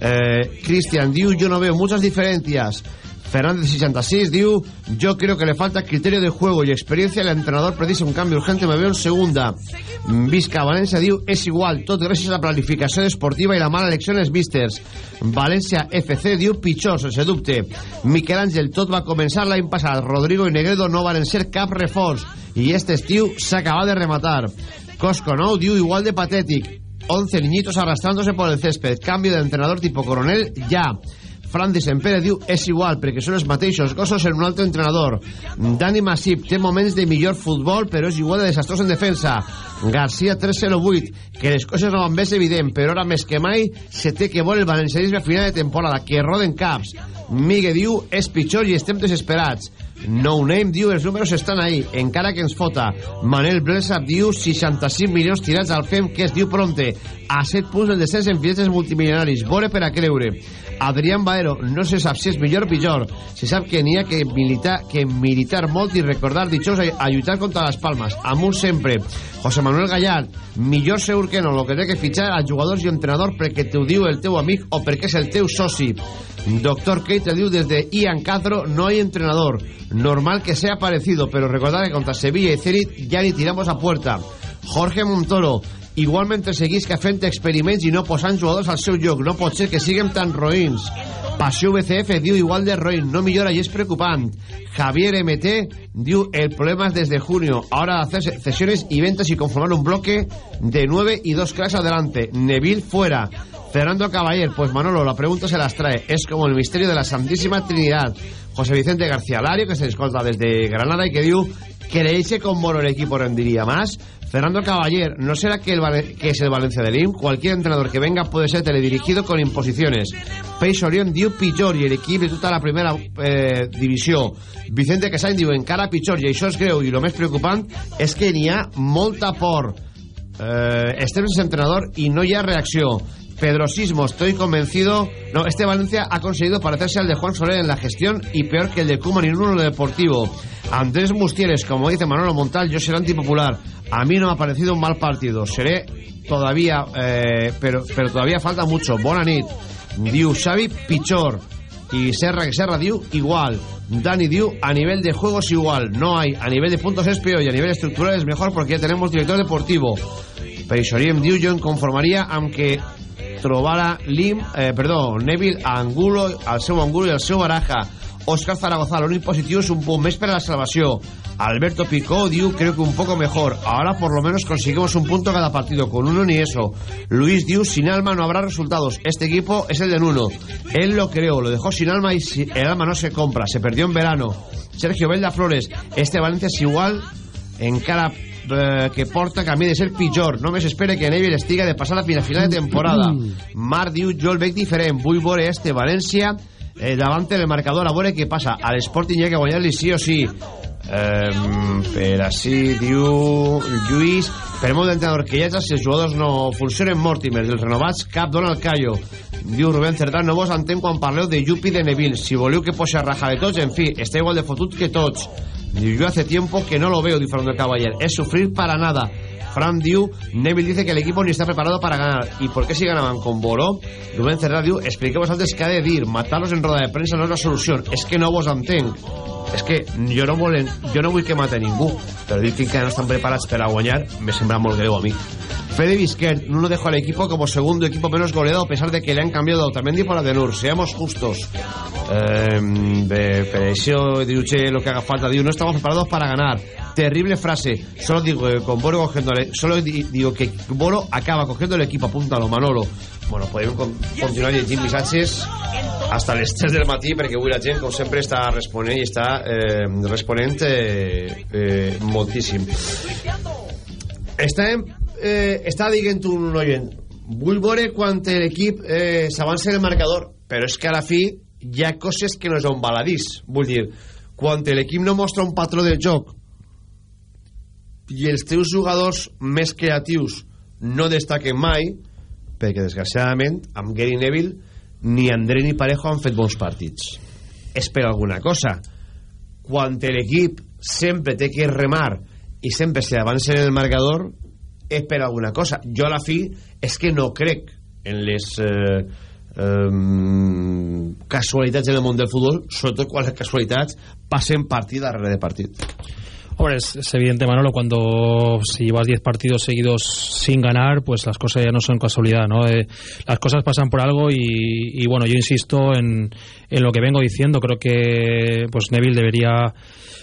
[SPEAKER 1] Eh, Cristian diu yo no veo muchas diferencias. Fernández 66 diu yo creo que le falta criterio de juego y experiencia. El entrenador precisa un cambio urgente me veo en segunda. Visca Valencia diu és igual. Tot gràcies a la planificació esportiva i la mala elecció en els místers València FC diu pitjor sense dubte Miquel Àngel tot va començar l'any passat. Rodrigo i Negredo no van ser cap reforç. I este estiu s'acaba de rematar. Cosco Nou diu igual de patètic 11 niñitos arrastrándose por el césped. Cambio de entrenador tipo coronel ya Fran de Sempere diu és igual perquè són els mateixos gossos en un altre entrenador. Dani Masip té moments de millor futbol però és igual de desastrós en defensa. Garcia 308 que les coses no van bé és evident però ara més que mai se té que vol el valencianisme a final de temporada que roden caps. Migue diu és pitjor i estem desesperats. No Name diu els números estan ahí encara que ens fota. Manel Blesap diu 65 milions tirats al FEM que es diu pronte. A 7 punts del descens en finestres multimilionaris. Vore per a creure Adrián Baero no se sap si és millor o pitjor. Se sap que n'hi que militar, que militar molt i recordar ditxós a, a lluitar contra les palmes. Amunt sempre. José Manuel Gallard millor segur que no, lo que té que fitxar a jugadors i entrenador perquè t'ho diu el teu amic o perquè és el teu soci. Doctor Kate diu desde Ian Castro no hay entrenador. Normal que sea parecido pero recordar que contra Sevilla y Zenit ya ni tiramos a puerta. Jorge Montoro igualmente seguís que fent experiments i no posant jugadors al seu lloc no pot que siguem tan roïns Passió BCF diu igual de roïn no millora i és preocupant Javier MT diu el problema es desde junio ahora hacer cesiones y ventas y conformar un bloque de 9 y 2 clases adelante Neville fuera Fernando Caballero, pues Manolo, la pregunta se las trae. Es como el misterio de la Santísima Trinidad. José Vicente García Lario, que se escolta desde Granada y que diu ¿Creéis que con Moro el equipo rendiría más? Fernando Caballero, ¿no será que, el que es el Valencia de Lim? Cualquier entrenador que venga puede ser teledirigido con imposiciones. Peix Orión diu pitjor i l'equip de tota la primera eh, divisió. Vicente Casany diu encara pitjor i això és greu i el més preocupant és que n'hi ha molta por. Eh, estem sense entrenador y no hi ha reacció. Pedro Sismo, estoy convencido. No, este Valencia ha conseguido parecerse al de Juan Soler en la gestión y peor que el de Koeman en uno lo deportivo. Andrés Mustieres, como dice Manolo Montal, yo seré antipopular. A mí no me ha parecido un mal partido. Seré todavía, eh, pero, pero todavía falta mucho. Bona nit. Diu Xavi, pitjor. Y Serra que Serra diu igual. Dani diu a nivel de juego es igual. No hay. A nivel de puntos es peor y a nivel estructural es mejor porque ya tenemos director deportivo. Peixoriem diu jo em conformaria amb que trobara Lim, eh, perdó, Neville Angulo, al seu Angulo i al seu Baraja. Oscar Zaragoza, l'únic positiu és un punt més per a la salvació. Alberto Picó diu, creo que un poco mejor. Ahora por lo menos conseguimos un punto cada partido, con uno ni eso. Luis diu, sin alma no habrá resultados. Este equipo es el de Nuno. Él lo creó, lo dejó sin alma y el alma no se compra. Se perdió en verano. Sergio Belda Flores, este Valencia es igual encara eh, que porta camí de ser pitjor. Només espere que Neville estiga de passar fins a final de temporada. Marc diu jo el veig diferent. Vull veure este València eh, davant del marcador a veure què passa. A l'Sporting hi ha que guanyar-li sí o sí. Eh, per així diu Lluís per molt d'entrenador que hi hagi si els jugadors no funcionen Mortimer dels renovats cap dona el callo. Diu Rubén Cerdà no vos entenc quan parleu de Yupi de Neville. Si voleu que posi a raja de tots en fi, està igual de fotut que tots Yo hace tiempo que no lo veo, dice Fernando Caballero. Es sufrir para nada. Fran diu, Neville dice que el equipo ni está preparado para ganar. ¿Y por qué si ganaban con Boró? Rubén Cerrado diu, expliquemos antes qué ha de dir. Matarlos en roda de prensa no es la solución. Es que no vos entenc. És que jo no, volen, jo no que mate ningú, però dir que no estan preparats per a guanyar me sembra molt greu a mi. Fede Vizquert no lo dejó al equipo como segundo equipo menos goleado a pesar de que le han cambiado a Otamendi por Adenur. Seamos justos. Eh, de, per això diu che lo que haga falta. Diu, no estamos preparados para ganar. Terrible frase. Solo digo que con Boro cogiendo solo di- digo que Boro acaba cogiendo el equipo. Apúntalo, Manolo. Bueno, podem con, continuar llegint missatges hasta les 3 del matí perquè avui la gent, com sempre, està responent i està eh, responent eh, eh, eh, està dient un oient vull veure quan l'equip eh, s'avança en el marcador. Però és que a la fi hi ha coses que no és un baladís vull dir, quan l'equip no mostra un patró de joc i els teus jugadors més creatius no destaquen mai perquè desgraciadament amb Gary Neville ni André ni Parejo han fet bons partits. És per alguna cosa. Quan l'equip sempre té que remar i sempre s'avança en el marcador és per alguna cosa. Jo a la fi és que no crec en les eh, eh, casualitats en el món del futbol sobretot quan les casualitats passen partit darrere de partit
[SPEAKER 13] Hombre, es, evidente, Manolo, cuando si llevas 10 partidos seguidos sin ganar, pues las cosas ya no son casualidad, ¿no? Eh, las cosas pasan por algo y, y, bueno, yo insisto en, en lo que vengo diciendo. Creo que pues Neville debería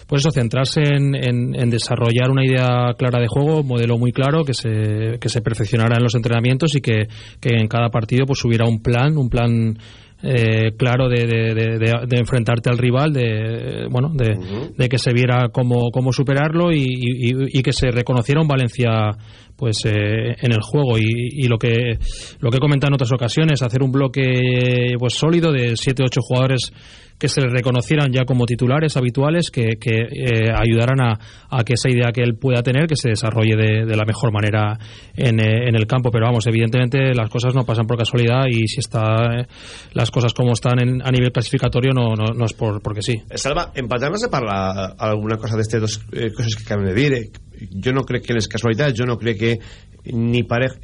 [SPEAKER 13] pues eso, centrarse en, en, en desarrollar una idea clara de juego, un modelo muy claro, que se, que se perfeccionara en los entrenamientos y que, que en cada partido pues hubiera un plan, un plan eh, claro de, de, de, de, enfrentarte al rival, de bueno, de, uh -huh. de que se viera cómo, cómo superarlo y, y, y, que se reconociera un Valencia pues eh, en el juego. Y, y, lo que lo que he comentado en otras ocasiones, hacer un bloque pues sólido de 7 8 jugadores que se les reconocieran ya como titulares habituales que, que eh, ayudaran a, a, que esa idea que él pueda tener que se desarrolle de, de la mejor manera en, eh, en, el campo. Pero vamos evidentemente las cosas no pasan por casualidad y si está eh, las cosas como están en, a nivel clasificatorio no, no, no es por, porque sí.
[SPEAKER 1] Salva, se parla alguna cosa d'estes dos eh, coses que acaben de eh, jo no crec que les casualitats jo no crec que ni pareja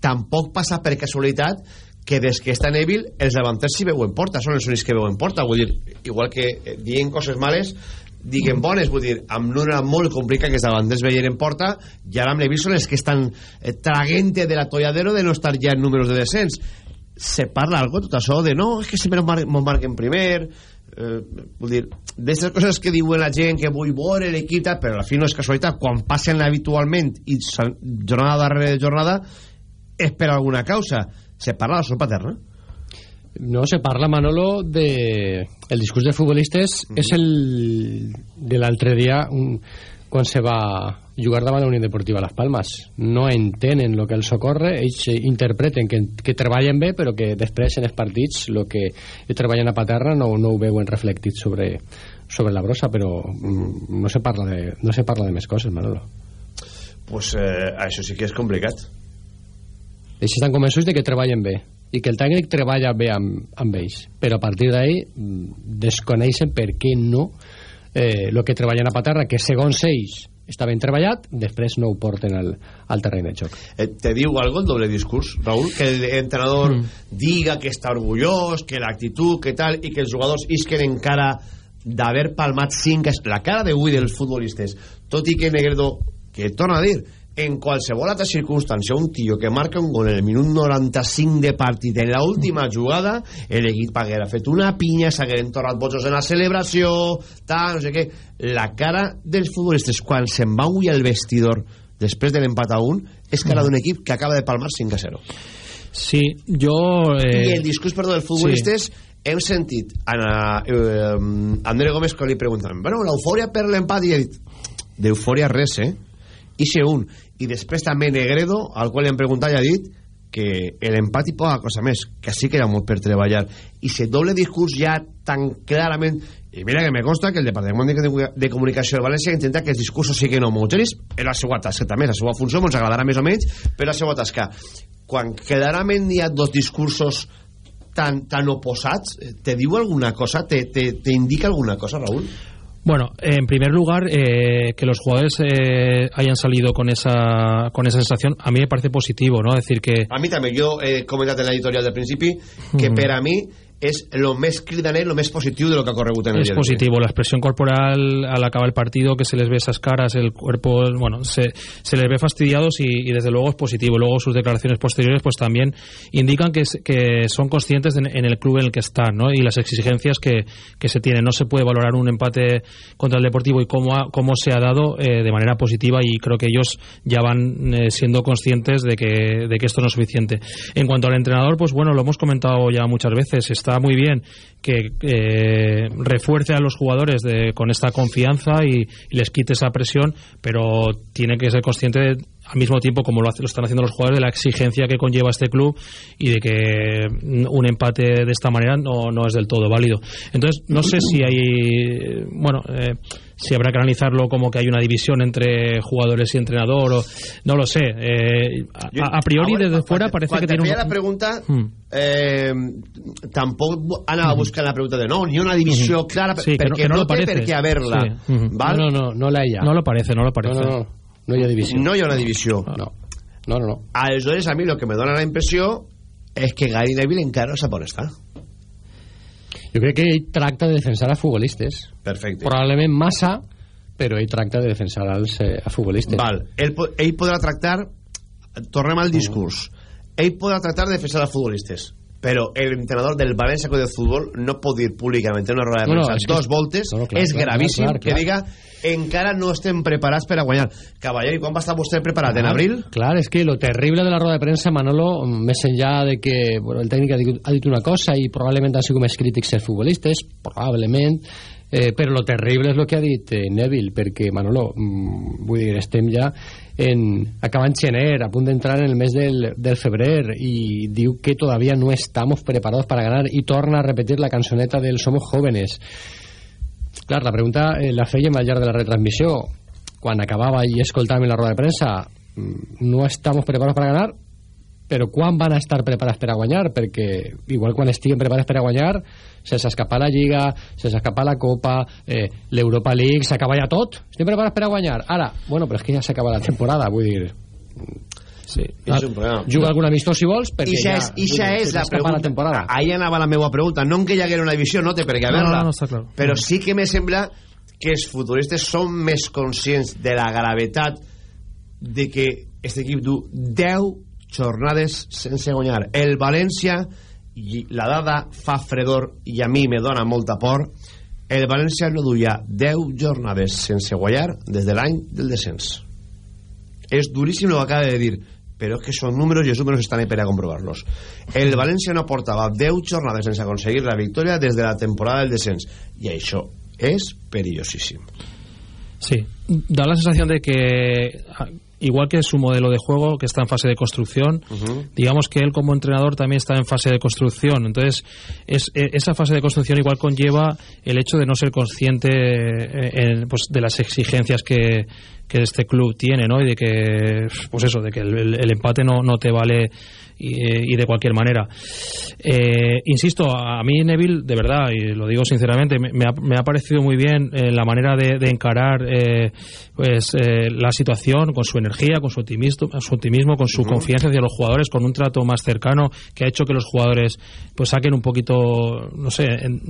[SPEAKER 1] tampoc passa per casualitat que des que està Neville els davanters s'hi veuen porta són els únics que veuen porta. Vull dir, igual que dient coses males diguen bones, vull dir, amb una molt complicat que els davanters veien en porta i ara amb Neville són els que estan eh, traguent de l'atolladero de no estar ja en números de descens. Se parla algo tot això de no, és que sempre mar marquen primer eh, vull dir d'aquestes coses que diuen la gent que vull veure l'equip però al fi no és casualitat. Quan passen habitualment i jornada darrere jornada és per alguna causa. Se parla de la sopa paterna
[SPEAKER 9] no, se parla, Manolo, de... El discurs de futbolistes. Mm -hmm. és el de l'altre dia, un, quan se va jugar davant la Unió Deportiva Las Palmas. No entenen el que els ocorre ells interpreten que, que treballen bé però que després en els partits el que treballen a paterra no, no ho veuen reflectit sobre, sobre la brossa però mm, no se parla de, no se parla de més coses Manolo.
[SPEAKER 1] Pues eh, això sí que és complicat.
[SPEAKER 9] Ells estan convençuts de que treballen bé i que el tècnic treballa bé amb, amb ells però a partir d'ahí mm, desconeixen per què no eh, el que treballen a Paterra que segons ells està ben treballat després no ho porten al, al terreny de joc
[SPEAKER 1] eh, te diu algo el doble discurs Raúl que el entrenador
[SPEAKER 9] Mm.
[SPEAKER 1] diga que està orgullós que l'actitud que tal i que els jugadors isquen encara d'haver palmat 5 la cara d'avui dels futbolistes tot i que Negredo que torna a dir en qualsevol altra circumstància un tio que marca un gol en el minut 95 de partit en l'última jugada l'equip haguera fet una pinya s'hagueren tornat bojos en la celebració tal, no sé què la cara dels futbolistes quan se'n va avui al vestidor després de l'empat a un és cara d'un equip que acaba de palmar 5 a 0
[SPEAKER 13] Sí, jo... Eh...
[SPEAKER 1] i el discurs perdó, dels futbolistes sí. hem sentit a eh, André Gómez quan li pregunten bueno, l'eufòria per l'empat i ha dit d'eufòria res, eh? Ixe un i després també Negredo al qual li han preguntat i ha dit que l'empat i poca cosa més que sí que era molt per treballar i se doble discurs ja tan clarament i mira que me consta que el Departament de, Comunicació de València intenta que els discursos siguin homogenis és la seva tasca també, la seva funció ens agradarà més o menys però la seva tasca quan clarament hi ha dos discursos tan, tan oposats eh, te diu alguna cosa? Te, te, te indica alguna cosa, Raúl?
[SPEAKER 13] Bueno, en primer lugar, eh, que los jugadores eh, hayan salido con esa, con esa sensación, a mí me parece positivo, ¿no? Es decir, que...
[SPEAKER 1] A mi també, jo he comentat en l'editorial del principi que
[SPEAKER 13] Mm.
[SPEAKER 1] per a mi és el més cridaner, el més positiu de lo que ha corregut en el
[SPEAKER 13] Es
[SPEAKER 1] dia
[SPEAKER 13] la expresión corporal al acabar el partido, que se les ve esas caras, el cuerpo, bueno, se, se les ve fastidiados y, y desde luego es positivo. Luego sus declaraciones posteriores pues también indican que, es- que son conscientes en, en el club en el que están, ¿no? Y las exigencias que, que se tienen. No se puede valorar un empate contra el Deportivo y cómo, ha- cómo se ha dado eh, de manera positiva y creo que ellos ya van eh, siendo conscientes de que, de que esto no es suficiente. En cuanto al entrenador, pues bueno, lo hemos comentado ya muchas veces. Está muy bien que eh, refuerce a los jugadores de- con esta confianza y, y les quite esa presión, pero tiene que ser consciente de- al mismo tiempo, como lo, hace- lo están haciendo los jugadores, de la exigencia que conlleva este club y de que un empate de esta manera no, no es del todo válido. Entonces, no sé si hay, bueno, eh, si habrá que analizarlo como que hay una división entre jugadores y entrenador, o no lo sé. Eh, a, a priori, desde fuera parece que tiene un...
[SPEAKER 1] la pregunta
[SPEAKER 13] Mm.
[SPEAKER 1] eh, tampoc anava buscant la pregunta de no, ni una divisió
[SPEAKER 13] Ujú.
[SPEAKER 1] clara
[SPEAKER 13] Sí, que no-
[SPEAKER 1] perquè
[SPEAKER 13] que no
[SPEAKER 1] no,
[SPEAKER 13] lo
[SPEAKER 1] té
[SPEAKER 13] parece.
[SPEAKER 1] per què haver-la
[SPEAKER 13] Sí. Ujú.
[SPEAKER 1] val?
[SPEAKER 9] no, no, no la hi ha
[SPEAKER 13] No lo parece, no lo parece.
[SPEAKER 9] no, no, no, no hi ha divisió.
[SPEAKER 1] No hi ha una divisió.
[SPEAKER 9] No, no, no, no.
[SPEAKER 1] aleshores a mi el que me dona la impressió és que Gary Neville encara no sap on està.
[SPEAKER 9] Jo crec que ell tracta de defensar a futbolistes.
[SPEAKER 1] Perfecte.
[SPEAKER 9] Probablement massa però ell tracta de defensar als, eh, a futbolistes.
[SPEAKER 1] Val, ell, ell podrà tractar tornem al discurs ell podrà tractar de defensar els futbolistes però l'entrenador del València Club de Futbol no pot dir públicament en una roda de
[SPEAKER 9] No, no,
[SPEAKER 1] premsa
[SPEAKER 9] és que-
[SPEAKER 1] dos voltes
[SPEAKER 9] no, no, clar,
[SPEAKER 1] és
[SPEAKER 9] clar,
[SPEAKER 1] gravíssim
[SPEAKER 9] clar, clar,
[SPEAKER 1] que diga encara no estem preparats per a guanyar cavaller, i quan va estar vostè preparat? en abril?
[SPEAKER 9] Clar, és que lo terrible de la roda de premsa, Manolo, més enllà de que bueno, el tècnic ha dit, ha dit una cosa i probablement han sigut més crítics els futbolistes, probablement, eh, però lo terrible és el que ha dit eh, Neville, perquè, Manolo, mm, vull dir, estem ja en, acabant gener, a punt d'entrar en el mes del, del febrer, i diu que todavía no estamos preparados para ganar, i torna a repetir la cançoneta del Somos Jóvenes. Clar, la pregunta eh, la fèiem al llarg de la retransmissió. Quan acabava i escoltàvem la roda de premsa, mm, no estamos preparados para ganar, però quan van a estar preparats per a guanyar? Perquè igual quan estiguen preparats per a guanyar, se s'escapa la Lliga, se s'escapa la Copa, eh, l'Europa League, s'acaba ja tot. Estem preparats per a guanyar. Ara, bueno, però és que ja s'acaba la temporada, vull dir...
[SPEAKER 13] Sí,
[SPEAKER 1] és un problema.
[SPEAKER 9] Juga algun amistós si vols, perquè
[SPEAKER 1] Ixa
[SPEAKER 9] ja,
[SPEAKER 1] és, ixa
[SPEAKER 9] dir,
[SPEAKER 1] és la pregunta.
[SPEAKER 9] la temporada.
[SPEAKER 1] Ahí anava la meva pregunta. No en que hi haguera una divisió, no té per què
[SPEAKER 13] No,
[SPEAKER 1] haver-la.
[SPEAKER 13] no, no, està clar.
[SPEAKER 1] Però sí que me sembla que els futbolistes són més conscients de la gravetat de que aquest equip du 10 jornades sense guanyar. El València, la dada fa fredor i a mi me dona molta por, el València no duia 10 jornades sense guanyar des de l'any del descens. És duríssim el que acaba de dir, però és que són números i els números estan ahí per a comprovar-los. El València no portava 10 jornades sense aconseguir la victòria des de la temporada del descens, i això és perillosíssim.
[SPEAKER 13] Sí, da la sensación de que igual que su modelo de juego, que está en fase de construcción, digamos que él como entrenador también está en fase de construcción. Entonces, es, e, esa fase de construcción igual conlleva el hecho de no ser consciente eh, pues, de las exigencias que, que este club tiene, ¿no? Y de que, pues eso, de que el, empate no, no te vale y, de cualquier manera. Eh, insisto, a mí Neville, de verdad, y lo digo sinceramente, me, ha, parecido muy bien eh, la manera de, encarar eh, pues la situación con su energía, con su optimismo, su optimismo con su confianza hacia los jugadores, con un trato más cercano que ha hecho que los jugadores pues saquen un poquito, no sé,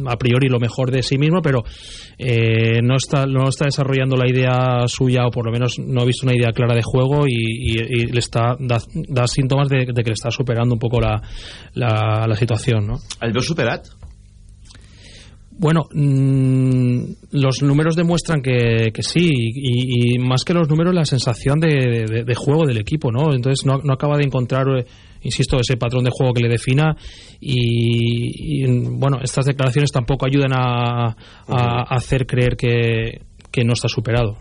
[SPEAKER 13] a priori lo mejor de sí mismo, pero no está no está desarrollando la idea suya o por lo menos no ha visto una idea clara de juego y, le está da, síntomas de, de que le está superando un poco la, la, la situación, ¿no?
[SPEAKER 1] ¿El veu superat?
[SPEAKER 13] Bueno, mmm, los números demuestran que, que sí, y, y, más que los números, la sensación de, de, de juego del equipo, ¿no? Entonces no, no, acaba de encontrar, eh, insisto, ese patrón de juego que le defina, y, y bueno, estas declaraciones tampoco ayudan a, a, a hacer creer que, que no está superado.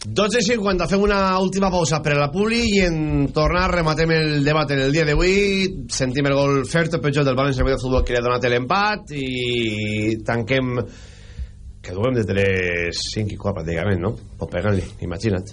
[SPEAKER 1] 12.50, fem una última pausa per a la Publi i en tornar rematem el debat en el dia d'avui sentim el gol fert o pitjor del València de Futbol que li ha donat l'empat i tanquem que duem des de les 5 i 4 pràcticament, no? O pegant-li, imagina't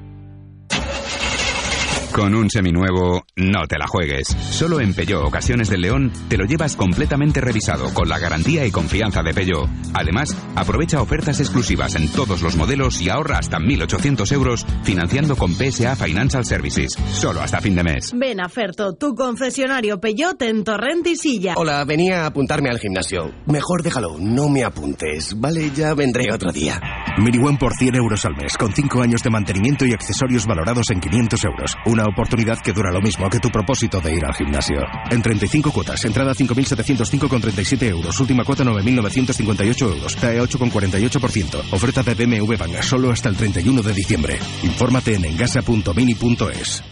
[SPEAKER 6] Con un seminuevo, no te la juegues. Solo en Peugeot Ocasiones del León te lo llevas completamente revisado con la garantía y confianza de Peugeot. Además, aprovecha ofertas exclusivas en todos los modelos y ahorra hasta 1.800 euros financiando con PSA Financial Services. Solo hasta fin de mes.
[SPEAKER 7] Ven a Ferto, tu concesionario Peugeot en Torrent y Silla.
[SPEAKER 17] Hola, venía a apuntarme al gimnasio. Mejor déjalo, no me apuntes. Vale, ya vendré otro día.
[SPEAKER 18] Miniwan por 100 euros al mes, con 5 años de mantenimiento y accesorios valorados en 500 euros. Una oportunidad que dura lo mismo que tu propósito de ir al gimnasio. En 35 cuotas, entrada 5.705,37 euros, última cuota 9.958 euros, TAE 8,48%. Oferta de BMW Banga solo hasta el 31 de diciembre. Infórmate en engasa.mini.es.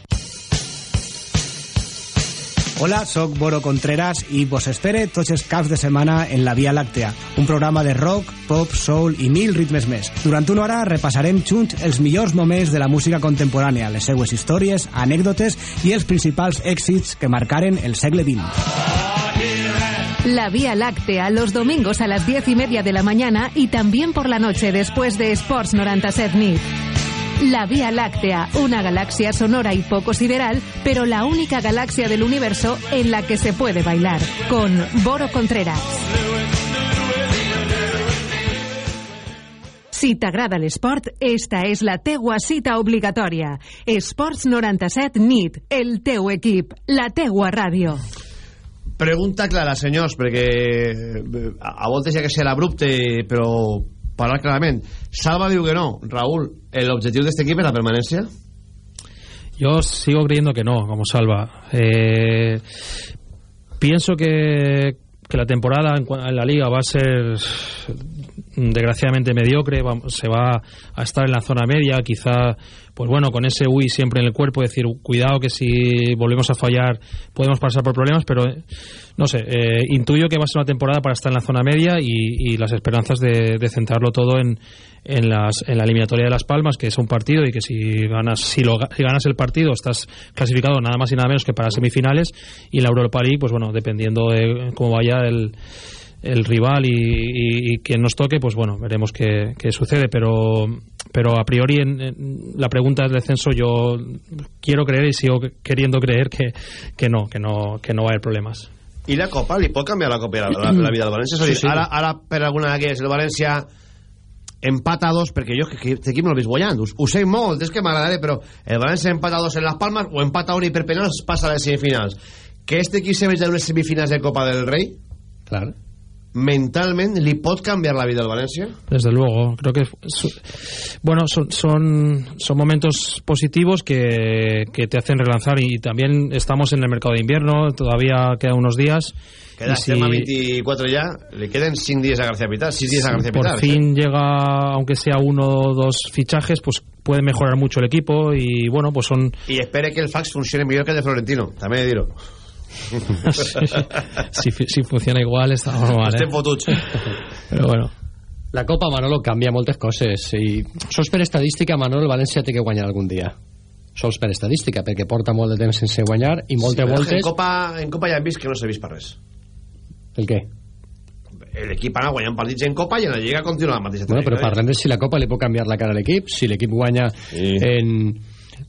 [SPEAKER 19] Hola, soc Boro Contreras i vos espere tots els caps de setmana en La Via Làctea, un programa de rock, pop, soul i mil ritmes més. Durant una hora repassarem junts els millors moments de la música contemporània, les seues històries, anècdotes i els principals èxits que marcaren el segle XX.
[SPEAKER 16] La Vía Láctea, los domingos a las diez y media de la mañana y también por la noche después de Sports 97 NIT. La Vía Láctea, una galaxia sonora y poco sideral, pero la única galaxia del universo en la que se puede bailar, con Boro Contreras. Si t'agrada l'esport, esta és la teua cita obligatòria. Esports 97 NIT, el teu equip, la teua ràdio.
[SPEAKER 1] Pregunta clara, senyors, perquè eh, a voltes ha que ser abrupte, però parlar clarament. Salva diu que no. Raúl, ¿el objetivo de este equipo es la permanencia?
[SPEAKER 13] Yo sigo creyendo que no, como Salva. Eh, pienso que, que la temporada en, la liga va a ser desgraciadamente mediocre, va, se va a estar en la zona media, quizá pues bueno, con ese UI siempre en el cuerpo, decir, cuidado que si volvemos a fallar podemos pasar por problemas, pero no sé, eh, intuyo que va a ser una temporada para estar en la zona media y, y las esperanzas de, de, centrarlo todo en, en, las, en la eliminatoria de Las Palmas, que es un partido y que si ganas, si, lo, si ganas el partido estás clasificado nada más y nada menos que para semifinales y la Europa League, pues bueno, dependiendo de cómo vaya el el rival y, y, y, quien nos toque, pues bueno, veremos qué, qué sucede, pero pero a priori en, en, la pregunta del descenso yo quiero creer y sigo queriendo creer que, que no, que no, que no va a haber problemas.
[SPEAKER 1] I la Copa? Li pot canviar la Copa la, la, la vida del València? Sí, sí. Ara, ara, per alguna d'aquestes, el València empat a dos, perquè jo que aquest equip no l'he vist guanyant, ho, ho sé molt, és que m'agradaré, però el València empat a dos en les Palmes o empat a un i per penals passa a les semifinals. Que este equip se veig en unes semifinals de Copa del Rei,
[SPEAKER 9] Claro.
[SPEAKER 1] Mentalment li pot canviar la vida al València?
[SPEAKER 13] Desde luego, creo que bueno son, son, son momentos positivos que, que te hacen relanzar y también estamos en el mercado de invierno, todavía quedan unos días.
[SPEAKER 1] Queda
[SPEAKER 13] si
[SPEAKER 1] estem a 24 ya, le queden 5 días a García Pitar, 6 días a García
[SPEAKER 13] por
[SPEAKER 1] Pitar. ¿eh?
[SPEAKER 13] fin llega, aunque sea uno o dos fichajes, pues puede mejorar mucho el equipo y bueno, pues son
[SPEAKER 1] Y espere que el fax funcione mejor que el de Florentino, también dirlo.
[SPEAKER 13] si, si funciona igual está normal,
[SPEAKER 1] Estem
[SPEAKER 13] eh?
[SPEAKER 1] fotuts.
[SPEAKER 13] Però bueno.
[SPEAKER 9] La Copa, Manolo, canvia moltes coses i sols per estadística, Manolo, el València té que guanyar algun dia. Sols per estadística, perquè porta molt de temps sense guanyar i moltes
[SPEAKER 1] Sí,
[SPEAKER 9] voltes...
[SPEAKER 1] En Copa, en Copa ja hem vist que no s'ha vist per res.
[SPEAKER 9] El què?
[SPEAKER 1] L'equip ha anat guanyant partits en Copa i en la Lliga continua la mateixa
[SPEAKER 9] Bueno, però
[SPEAKER 1] eh?
[SPEAKER 9] parlem de si la Copa li pot canviar la cara a l'equip. Si l'equip guanya en,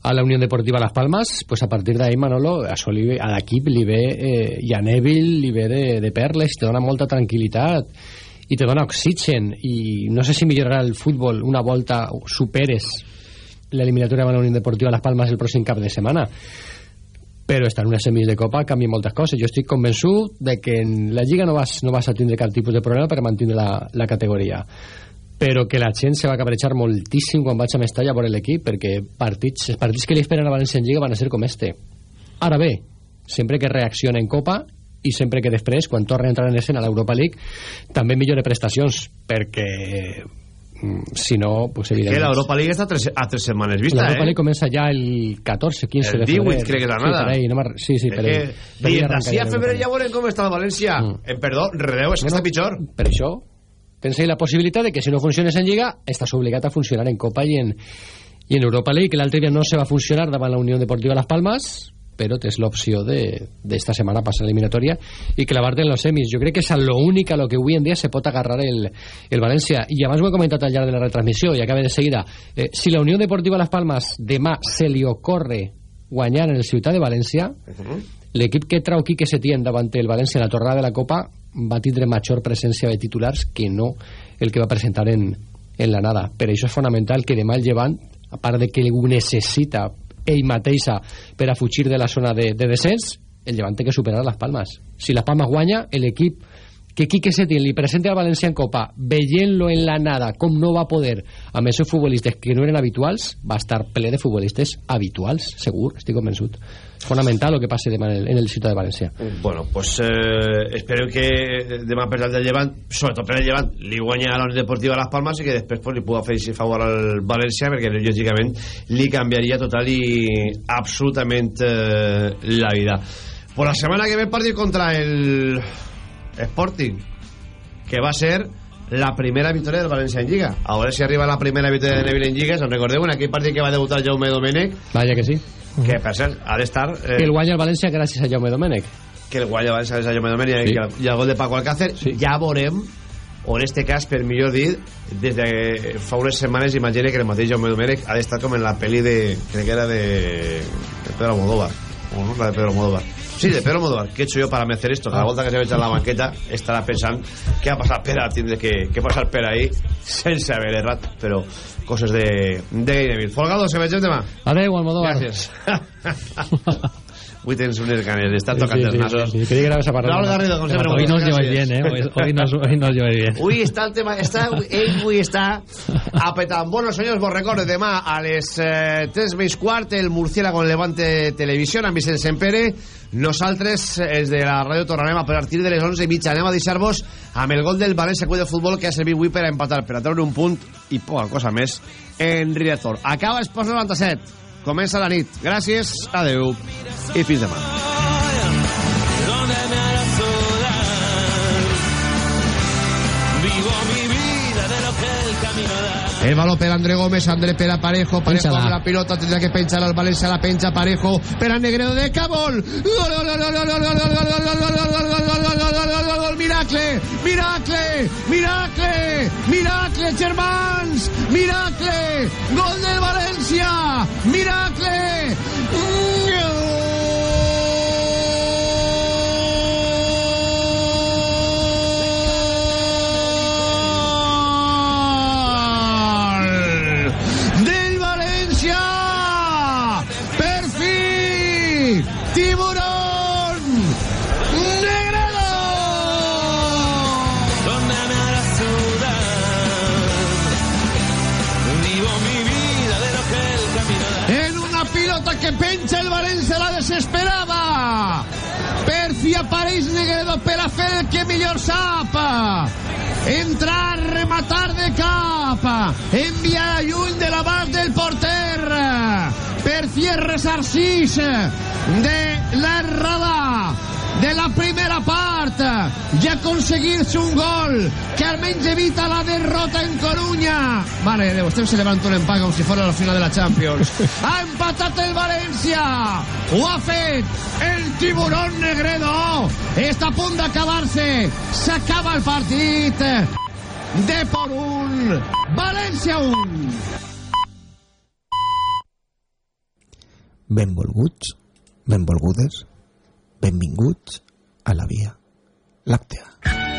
[SPEAKER 9] a la Unió Deportiva Las Palmas, pues a partir d'ahí, Manolo, això li ve, a l'equip li ve, eh, i a Neville li ve de, de perles, te dona molta tranquil·litat i te dona oxigen. I no sé si millorarà el futbol una volta superes l'eliminatòria de la Unió Deportiva Las Palmas el pròxim cap de setmana. Però estar en una semis de Copa canvia moltes coses. Jo estic convençut de que en la Lliga no vas, no vas a tindre cap tipus de problema per mantenir la, la categoria però que la gent se va cabrejar moltíssim quan vaig a Mestalla veure l'equip perquè partits, els partits que li esperen a València en Lliga van a ser com este ara bé, sempre que reacciona en Copa i sempre que després, quan torna a entrar en escena a l'Europa League, també millore prestacions perquè mm, si no, pues
[SPEAKER 1] Que
[SPEAKER 9] evidentment
[SPEAKER 1] l'Europa League està a tres, a tres setmanes vista,
[SPEAKER 9] L'Europa
[SPEAKER 1] eh?
[SPEAKER 9] League comença ja el 14, 15
[SPEAKER 1] El
[SPEAKER 9] de febrer
[SPEAKER 1] 18, crec que la
[SPEAKER 9] sí,
[SPEAKER 1] nada.
[SPEAKER 9] per ahí, sí, sí, per
[SPEAKER 1] que,
[SPEAKER 9] ahí. Per
[SPEAKER 1] d'ací a febrer ja veurem com està el València. Eh, perdó, redeu, és que està pitjor.
[SPEAKER 9] Per això, ahí la possibilitat de que si no funciones en Lliga, estàs obligat a funcionar en Copa i en, i en Europa League, que l'altre dia no se va funcionar davant la Unió Deportiva Las Palmas, però tens l'opció de d'esta setmana passar eliminatòria i clavarte en los semis. Jo crec que és a lo únic a lo que avui en dia se pot agarrar el, el València. I abans ho he comentat al llarg de la retransmissió i acabe de seguida. Eh, si la Unió Deportiva Las Palmas demà se li ocorre guanyar en el Ciutat de València, l'equip que trau Quique Setién davant el València en la tornada de la Copa va tindre major presència de titulars que no el que va presentar en, en la nada. Per això és fonamental que demà el Llevant, a part de que ho necessita ell mateixa per a fugir de la zona de, de descens, el Llevant té que superar les Palmes. Si les Palmes guanya, l'equip que Quique Setién li presenta al València en Copa veient-lo en la nada com no va poder amb els futbolistes que no eren habituals va estar ple de futbolistes habituals segur, estic convençut fonamental el que passi demà en el, el Ciutat de València
[SPEAKER 1] Bueno, pues eh, espero que demà per del Llevant, sobretot per el Llevant, li guanya a la Unió Deportiva Las Palmas i que després pues, li pugui fer favor al València perquè lògicament li canviaria total i absolutament eh, la vida. Por la setmana que ve partit contra el Sporting, que va ser la primera victòria del València en Lliga. A veure si arriba la primera victòria de Neville en Lliga. Se'n recordeu en aquell partit que va debutar Jaume Domènech,
[SPEAKER 9] Vaja que sí
[SPEAKER 1] que per cert ha d'estar... Eh,
[SPEAKER 9] el guanya el València gràcies a Jaume Domènech
[SPEAKER 1] que el guanya València és a Jaume Domènech
[SPEAKER 9] Sí.
[SPEAKER 1] i, el, i el gol de Paco Alcácer sí. ja veurem o en este cas, per millor dir des de fa unes setmanes imagina que el mateix Jaume Domènech ha d'estar com en la pel·li de crec que era de, de Pedro Almodóvar o no, la de Pedro Almodóvar Sí, de Pedro Almodóvar, ¿qué he hecho yo para merecer esto? Cada volta que se ve en la banqueta estarà pensant què ha passat per a tindre que, que passar per ahí sense haver errat, però coses de, de Neville. Folgado, se vegem demà.
[SPEAKER 9] Adeu, Almodóvar.
[SPEAKER 1] Gràcies. Avui tens unes ganes d'estar tocant
[SPEAKER 9] Sí,
[SPEAKER 1] els
[SPEAKER 9] sí,
[SPEAKER 1] nasos.
[SPEAKER 9] sí, sí. Creí que anaves a parlar
[SPEAKER 1] Raúl Garrido, com sempre.
[SPEAKER 9] Hoy
[SPEAKER 1] muchas
[SPEAKER 9] nos lleváis
[SPEAKER 1] gracias.
[SPEAKER 9] bien, ¿eh? Hoy- nos- hoy nos lleváis bien.
[SPEAKER 1] Avui està el tema... Està, ell avui està apetant. Bueno, senyors, vos recordo, demà a les eh, 3 més quart, el Murciélago en Levante Televisió, amb Vicent Sempere. Nosaltres, els de la ràdio, tornarem a partir de les 11 i mitja. Anem a deixar-vos amb el gol del València Club de Futbol que ha servit avui per a empatar, per a treure un punt i poca cosa més en Riazor. Acaba Esports 97. Comença la nit. Gràcies, adeu i fins demà.
[SPEAKER 20] Vivo mi vida de lo que el camino da.
[SPEAKER 1] El balón para André Gómez, André Pera Parejo, Parejo Pinchala. la pelota, tendrá que penchar al Valencia, la pencha Parejo, Pera Negredo de Cabol. Miracle, miracle, miracle, miracle, Germans, miracle, gol del Valencia, miracle. La desesperava. Perfi apareix Negredo per a fer el que millor sap. Entrar, rematar de cap. Enviar lluny de l'abast del porter. Perfi es ressarcís de l'errada de la primera part i aconseguir-se un gol que almenys evita la derrota en Coruña. Mare de Déu, estem celebrant un empat com si fos la final de la Champions. Ha empatat el València. Ho ha fet el tiburón Negredo. Està a punt d'acabar-se. S'acaba el partit. De por un. València un.
[SPEAKER 21] Benvolguts, benvolgudes, benvinguts a la Via Làctea.